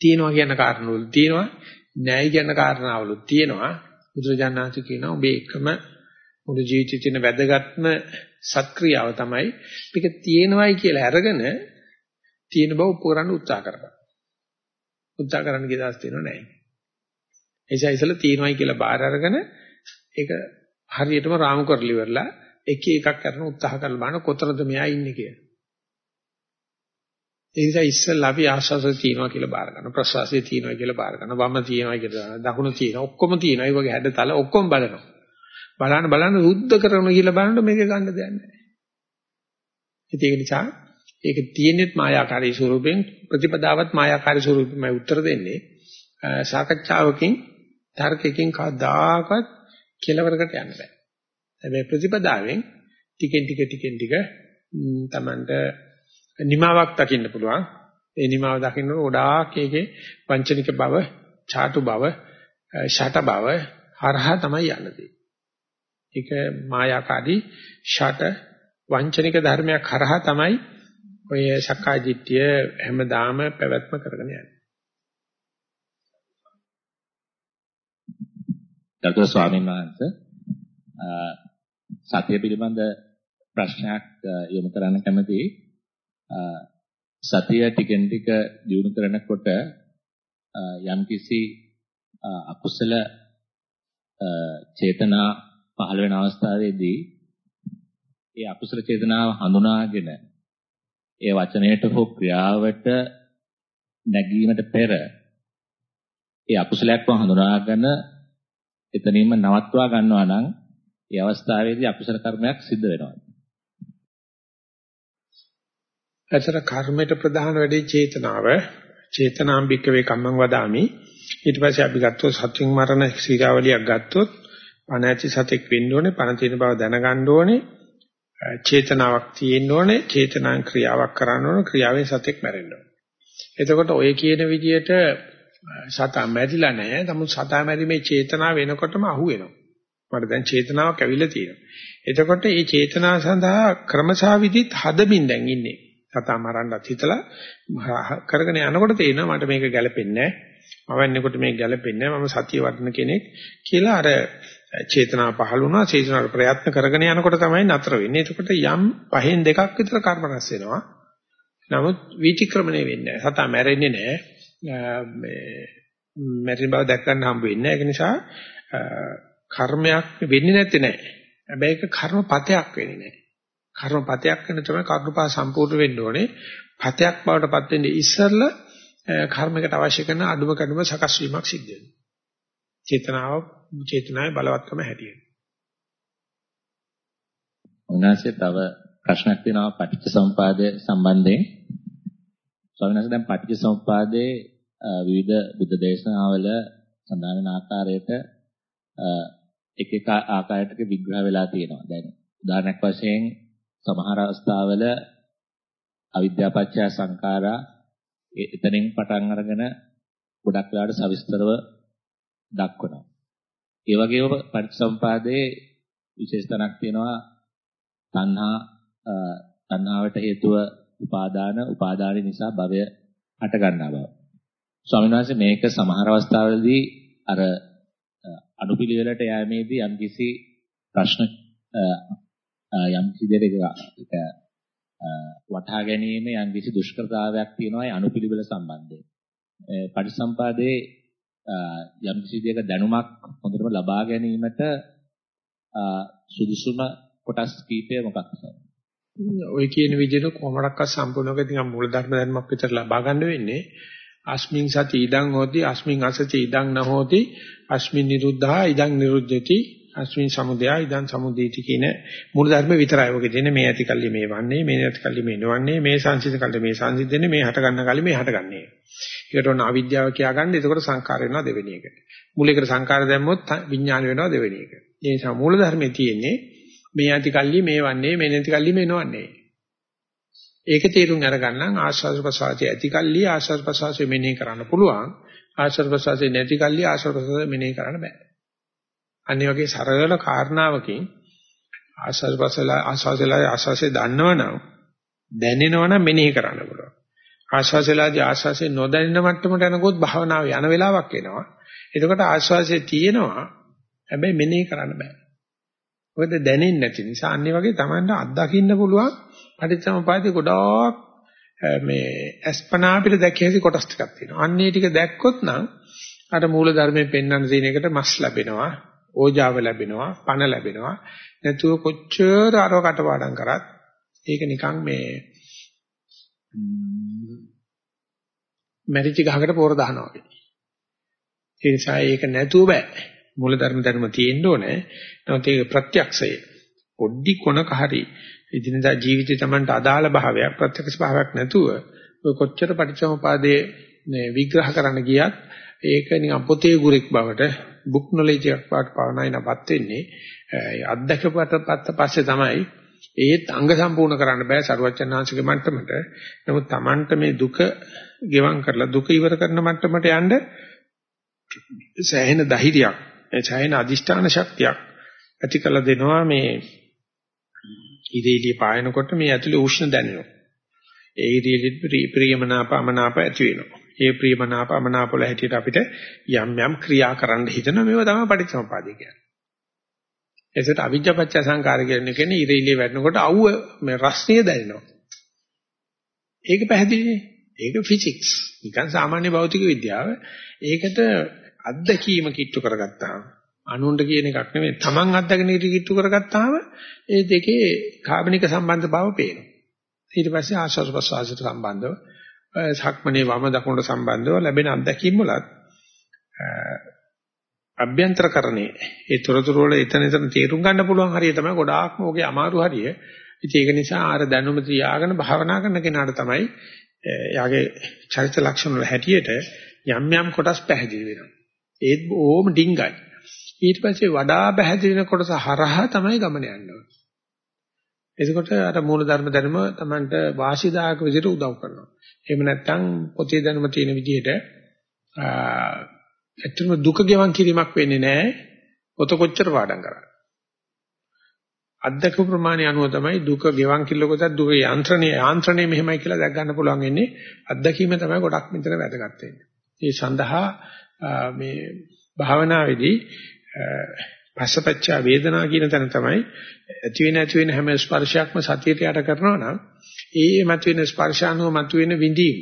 [SPEAKER 1] තියෙනවා කියන කාරණවල තියෙනවා, නැයි කියන කාරණාවලු තියෙනවා. බුදුරජාණන්සේ කියනවා ඔබේ එකම මුළු ජීවිතේ තියෙන වැදගත්ම සත්ක්‍රියාව තමයි මේක තියෙනවයි කියලා අරගෙන තියෙන බව ඔප්පු කරන්න උත්සාහ කරපන්. උත්සාහ කරන්න කිදාස් තියෙනව නැහැ. එيشා ඉසල තියෙනවයි කියලා බාර අරගෙන ඒක හරියටම රාමු කරලි වෙරලා එක එකක් කරන උත්සාහ කරලා බලන කොතරද මෙයා ඉන්නේ කියලා. ඒ නිසා ඉස්සෙල්ලා අපි ආශාසය තියෙනවා කියලා බාර ගන්න ප්‍රසවාසය තියෙනවා කියලා බාර ගන්න වම තියෙනවා කියලා දකුණු තියෙනවා ඔක්කොම තියෙනවා. ඒ වගේ හැඩතල ඔක්කොම බලනවා. බලන්න බලන්න සුද්ධ කරනවා කියලා බලනකොට මේක ගන්න දෙයක් නැහැ. ඒක නිසා ඒක තියෙනෙත් මායාකාරී ස්වරූපෙන් ප්‍රතිපදාවත් මායාකාරී ස්වරූපෙමයි උත්තර දෙන්නේ. සාකච්ඡාවකින් තර්කයකින් කවදාකවත් කෙලවරකට යන්න බෑ. හැබැයි ප්‍රතිපදාවෙන් ටිකෙන් ටික ටිකෙන් ටික තමන්ට නිමාවක් දකින්න පුළුවන්. ඒ නිමාව දකින්න ගොඩාක් ඒකේ වංචනික බව, ചാටු බව, ෂට බව හරහා තමයි යන්නේ. ඒක මායාකාරී ෂට වංචනික ධර්මයක් හරහා තමයි ඔය සක්කාය දිට්ඨිය හැමදාම පැවැත්ම කරගෙන යන්නේ.
[SPEAKER 4] දක්ව ස්වාමීන් වහන්සේ සත්‍ය පිළිබඳ ප්‍රශ්නයක් යොමු කරන්න කැමතියි. සතිය ටිකෙන් ටික දියුණු කරනකොට යම්කිසි අකුසල චේතනා පහළ වෙන අවස්ථාවේදී ඒ අකුසල චේතනාව හඳුනාගෙන ඒ වචනයට හෝ ක්‍රියාවට නැගීමට පෙර ඒ අකුසලයක්ව හඳුනාගෙන එතනින්ම නවත්වා ගන්නවා නම් ඒ අවස්ථාවේදී අකුසල කර්මයක් සිද්ධ වෙනවා.
[SPEAKER 1] ඇතර කර්මයට ප්‍රධාන වැඩේ චේතනාව. චේතනාම්බික වේ කම්මං වදාමි. ඊට පස්සේ අපි ගත්තොත් සත්‍යං මරණ ශීරාවලියක් ගත්තොත් පණ ඇති සතෙක් වෙන්න ඕනේ, පණ තියෙන බව දැනගන්න ඕනේ. චේතනාවක් තියෙන්න ඕනේ, චේතනාන් ක්‍රියාවක් කරන්න ඕනේ, ක්‍රියාවෙන් සතෙක් මැරෙන්න ඕනේ. එතකොට ඔය කියන විදිහට සතා මැරිලා නැහැ. නමුත් සතා මැරීමේ චේතනාව වෙනකොටම අහු වෙනවා. මට දැන් චේතනාවක් ඇවිල්ලා තියෙනවා. එතකොට මේ චේතනාව සඳහා ක්‍රමසාවිදිත් හදමින් දැන් ඉන්නේ. සතා මරන්නත් හිතලා කරගෙන යනකොට තේරෙනවා මට මේක ගැලපෙන්නේ නැහැ. මම එන්නකොට මේක ගැලපෙන්නේ නැහැ. මම සතිය වඩන කෙනෙක් කියලා අර චේතනාව පහළ වුණා. චේතනාවට ප්‍රයත්න කරගෙන යනකොට තමයි නතර වෙන්නේ. එතකොට යම් පහෙන් දෙකක් විතර කර්ම රැස් වෙනවා. නමුත් විචක්‍රමණය වෙන්නේ නැහැ. සතා මැරෙන්නේ නැහැ. මේ මැරෙන බව දැක් ගන්න හම්බ වෙන්නේ නැහැ. ඒක නිසා කර්මයක් වෙන්නේ නැත්තේ නෑ. හැබැයි ඒක කර්මපතයක් වෙන්නේ නෑ. කර්මපතයක් වෙන තමයි කර්මපා සම්පූර්ණ වෙන්න ඕනේ. පතයක් බවට පත් වෙන්නේ ඉස්සෙල්ලා කර්මයකට අවශ්‍ය කරන අඩුම කඩුම සකස් වීමක් සිද්ධ වෙනවා. චේතනාව චේතනාවේ බලවත්කම හැටියට.
[SPEAKER 4] උනාසේ තව ප්‍රශ්නක් තියෙනවා පටිච්චසමුපාදය සම්බන්ධයෙන්. ස්වාමීන් වහන්සේ දැන් පටිච්චසමුපාදයේ විවිධ බුද්ධ දේශනාවල සඳහන් වෙන ආකාරයට එක එක ආකාරයකට විග්‍රහ වෙලා තියෙනවා. දැන් උදාහරණයක් වශයෙන් සමහර අවස්ථාවල අවිද්‍යාපච්චය සංඛාරා එතනින් පටන් අරගෙන ගොඩක් වෙලාවට සවිස්තරව දක්වනවා. ඒ වගේම පරිසම්පාදයේ විශේෂ තැනක් තියෙනවා තණ්හා තණ්හාවට හේතුව උපාදාන උපාදාන නිසා භවය හට ගන්නා බව. ස්වාමීන් වහන්සේ මේක සමහර අවස්ථාවලදී අර අනුපිළිවෙලට යෑමේදී යම්කිසි ප්‍රශ්න යම්කිසි දෙයක වටහා ගැනීම යම්කිසි දුෂ්කරතාවයක් තියෙනවා ඒ අනුපිළිවෙල සම්බන්ධයෙන්. පටිසම්පාදයේ යම්කිසි දෙයක දැනුමක් හොඳටම ලබා ගැනීමට සුදුසුම කොටස් කීපය මොකක්ද?
[SPEAKER 1] ඔය කියන විදිහට කොහොමඩක්වත් සම්පූර්ණව නිකන් මූලධර්ම දැනුමක් විතර ලබා ගන්න වෙන්නේ අස්මින් සති ඉදං හෝති අස්මින් අසති ඉදං නහෝති අස්මින් නිරුද්ධා ඉදං නිරුද්ධති අස්මින් සමුදය ඉදන් සමුදීති කියන මූල ධර්ම විතරයි ඔගේ තියෙන්නේ මේ ඇති කල්ලි මේ වන්නේ මේ නැති කල්ලි මේ නොවන්නේ මේ සංසිඳ කල්ලි මේ සංසිඳන්නේ මේ හට ගන්න කල්ලි මේ හට ගන්නේ. ඒකට ඕන අවිද්‍යාව කියාගන්න එතකොට සංකාර වෙනවා දෙවෙනි එක. මූලිකට සංකාර දැම්මොත් විඥාන වෙනවා දෙවෙනි එක. ඒ නිසා මූල ධර්මයේ තියෙන්නේ මේ ඇති කල්ලි මේ වන්නේ මේ නැති කල්ලි මේ නොවන්නේ. ඒක තේරුම් අරගන්නම් ආස්වාද ප්‍රසආසයේ ඇති කල්ලි ආස්වාද ප්‍රසආසයේ මෙනෙහි කරන්න පුළුවන්. ආස්වාද ප්‍රසආසයේ නැති කල්ලි ආස්වාද ප්‍රසආසයේ මෙනෙහි කරන්න බෑ. අනිත් වගේ සරල කාරණාවකින් ආස්වාද ප්‍රසලා ආස්වාදලා ආස්වාසේ දන්නවනම් දැනෙනවනම් මෙනෙහි කරන්න පුළුවන්. ආස්වාසලාදී ආස්වාසේ නොදැනෙන මට්ටමට යනකොත් භාවනාව යන වෙලාවක් එනවා. එතකොට ආස්වාසේ තියෙනවා හැබැයි මෙනෙහි කරන්න බෑ. මොකද දැනෙන්නේ නැති නිසා අනිත් වගේ Tamanට අත්දකින්න පුළුවන් පටිච්චසමුපාදේ ගොඩාක් මේ අස්පනා අපිට දැකිය හැකි කොටස් ටිකක් තියෙනවා. අන්නේ ටික දැක්කොත් නම් අර මූල ධර්මයෙන් පෙන්වන්න තියෙන එකට මස් ලැබෙනවා, ඕජාව ලැබෙනවා, පණ ලැබෙනවා. නැතුව කොච්චර අරව කටපාඩම් කරත් ඒක නිකන් මේ මැරිච්ච ගහකට පොර දානවා වගේ. ඒ නිසා ඒක නැතුව බෑ. මූල ධර්ම ධර්ම තියෙන්න ඕනේ. නමුත් ඒක ප්‍රත්‍යක්ෂය. පොඩි කොනක හරි ඉදිනදා ජීවිතේ Tamanට අදාළ භාවයක් ප්‍රත්‍යක්ෂ භාවයක් නැතුව ඔය කොච්චර පටිච්චසමුපාදයේ විග්‍රහ කරන්න ගියත් ඒක නිකන් පොතේ ගුරෙක් බවට බුක් නොලෙජ් එකක් පාට පවනයි නපත් වෙන්නේ අත්දැකපුවට පස්සේ තමයි ඒත් අංග සම්පූර්ණ කරන්න බෑ සරුවචනාංශික මට්ටමට. නමුත් Tamanට මේ දුක ගෙවම් කරලා දුක ඉවර කරන මට්ටමට යන්න සෑහෙන ධෛර්යයක්, සෑහෙන අදිෂ්ඨාන ශක්තියක් ඇති කළ දෙනවා මේ ඉදීලිය පායනකොට මේ ඇතුලේ උෂ්ණ දැනෙනවා. ඒ ඉදීලිය ප්‍රියමනාප අමනාප ඇති වෙනවා. ඒ ප්‍රියමනාප අමනාප වල හැටියට අපිට යම් යම් ක්‍රියා කරන්න හිතන මේවා තමයි පටිච්චසමුපාදය කියන්නේ. එසට අවිජ්ජාපච්ච සංකාර කියන්නේ ඉරේලිය වැටෙනකොට අවුව මේ රස්නිය දැනෙනවා. ඒක පැහැදිලිනේ. ඒක ෆිසික්ස්. නිකන් සාමාන්‍ය භෞතික විද්‍යාව. ඒකට අත්දැකීම කිට්ටු කරගත්තාම අනුන්ට කියන එකක් නෙමෙයි තමන් අත්දැකීම කිට්ටු කරගත්තාම ඒ දෙකේ කාබනික සම්බන්ධ බව පේනවා. ඊට පස්සේ ආශ්වාස ප්‍රශ්වාසයට සම්බන්ධව සක්මනේ වම දකුණට සම්බන්ධව ලැබෙන අත්දැකීම් වලත් අභ්‍යන්තරකරණේ ඒ තොරතුරු වල එතන එතන තේරුම් ගන්න පුළුවන් හරිය තමයි ගොඩාක්ම ඔගේ අමාරු හරිය. ඉතින් ඒක නිසා ආර දැනුම තියාගෙන භාවනා කරන කෙනාට තමයි යාගේ චරිත ලක්ෂණ වල හැටියට යම් යම් කොටස් පැහැදිලි වෙනවා. ඒත් ඕම ඩිංගයි. ඊට පස්සේ වඩා පැහැදිලි වෙන කොටස හරහා තමයි ගමන යන්නේ. එතකොට අර මූල ධර්ම දැනුම Tamanට වාසිදායක විදිහට උදව් කරනවා. එහෙම නැත්නම් පොතේ දැනුම තියෙන විදිහට ඇත්තම දුක ගෙවන් කිරීමක් වෙන්නේ නැහැ. ඔත කොච්චර පාඩම් කරා. අධ්‍යක්ෂ ප්‍රමාණය අනුව තමයි දුක ගෙවන් කිල්ලකොටත් දුක යාන්ත්‍රණය යාන්ත්‍රණය මෙහෙමයි කියලා දැක් ගන්න පුළුවන් වෙන්නේ. අත්දැකීම තමයි ගොඩක් මෙතන වැදගත් වෙන්නේ. ඒ සඳහා මේ භාවනාවේදී පස්සපච්චා වේදනා කියන තැන තමයි ඇති වෙන ඇති වෙන හැම ස්පර්ශයක්ම සතියට යට කරනවා නම් ඒ මතුවෙන ස්පර්ශානුව මතුවෙන විඳීම.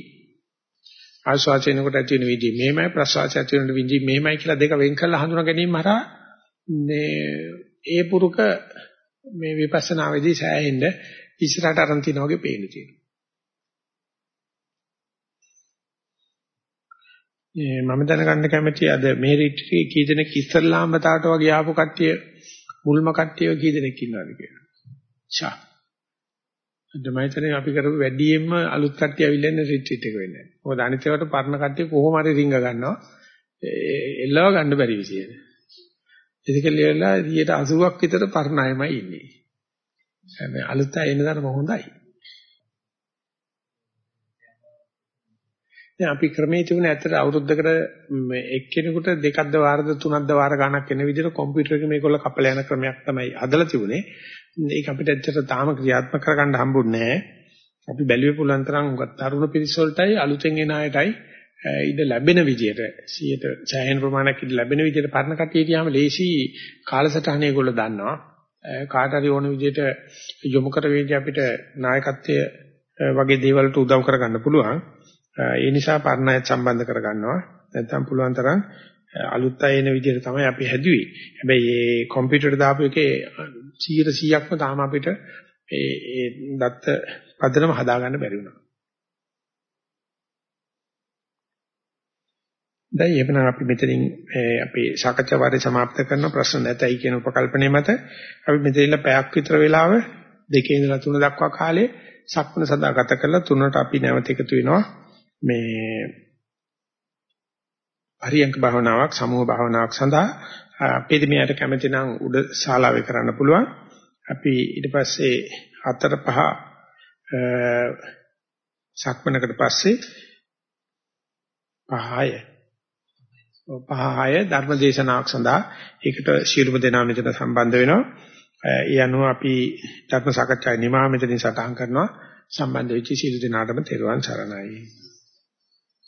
[SPEAKER 1] ආස්වාචිනකොට ඇති වෙන විදිහ මෙහෙමයි ප්‍රසවාසය ඇති වෙන විදිහ මෙහෙමයි කියලා දෙක වෙන් කරලා හඳුනා ගැනීම හරහා මේ ඒ පුරුක මේ විපස්සනා වෙදී සෑහෙන්න ඉස්සරහට අරන් තියනා වගේ පේන තියෙනවා. මම දැනගන්න කැමතියි අද මේ රිට්‍රීට් කී දෙනෙක් ඉස්සල්ලාම බතාවට වගේ ආපු කට්ටිය මුල්ම කට්ටිය කී දෙනෙක් ඉන්නවද කියලා. ෂා දෙමයිතරේ අපි කරපු වැඩියෙන්ම අලුත් කට්ටිය අවිල්ලා ඉන්න රිට්‍රීට් එක වෙන්නේ. මොකද අනිත් ඒවාට පරණ කට්ටිය කොහොම හරි රිංග ගන්නවා. එල්ලව ගන්න බැරි විදියට. ඒකල ඉවරලා 80ක් විතර පරණ අයමයි ඉන්නේ. හැබැයි අලුත් අය එන තරම හොඳයි. දැන් අපි ක්‍රමයේ තිබුණ ඇත්තට අවුරුද්දකට එක්කෙනෙකුට දෙකක්ද වාරද තුනක්ද වාර ගණක් එන විදිහට කම්පියුටර් එකේ මේගොල්ල කපලා යන ක්‍රමයක් තමයි හදලා තිබුණේ. ඒක අපිට ඇත්තට තාම ක්‍රියාත්මක කරගන්න හම්බුන්නේ නැහැ. අපි බැලුවේ පුළුවන් තරම් තරුණ පිරිස වලටයි අලුතෙන් එන අයටයි ඉඩ ලැබෙන විදිහට 100ට සෑහෙන ප්‍රමාණයක් ඉඩ ලැබෙන විදිහට පරණ කටිය කියාම ලේසි කාලසටහන ඒගොල්ලෝ දන්නවා. කාට හරි ඕන විදිහට යොමු කර වේදී අපිට නායකත්වය වගේ දේවල්ට උදව් කරගන්න පුළුවන්. ඒ නිසා පරණයත් සම්බන්ධ කරගන්නවා. නැත්නම් පුළුවන් තරම් අලුත් අය එන විදිහට තමයි අපි හැදුවේ. හැබැයි මේ කම්පියුටර් දාපු එකේ 100%ක්ම තාම අපිට ඒ ඒ දත්ත පදනම හදාගන්න බැරි වුණා. දැන් එහෙනම් අපි මෙතනින් අපේ සාකච්ඡා වාරය સમાપ્ત කරන ප්‍රශ්න නැතයි කියන උපකල්පනය මත අපි මෙතන පැයක් විතර වෙලාව දෙකේ ඉඳලා තුන දක්වා කාලේ සක්මන සදා ගත කරලා තුනට අපි නැවත එකතු වෙනවා මේ පරියන්ක භාවනාවක් සමූහ භාවනාවක් සඳහා අපේ දෙමියට කැමති නම් උඩ ශාලාවේ කරන්න පුළුවන් අපි ඊට පස්සේ හතර පහ සක්මනකට පස්සේ පහය පහය ධර්ම දේශනාවක් සඳහා ඒකට ශීලුම දෙනා මෙතන සම්බන්ධ වෙනවා. ඒ අනුව අපි ධර්ම සාකච්ඡාවේ නිමා මෙතනින් සටහන් කරනවා සම්බන්ධ වෙච්ච ශීල දෙනාටම තෙරුවන් සරණයි.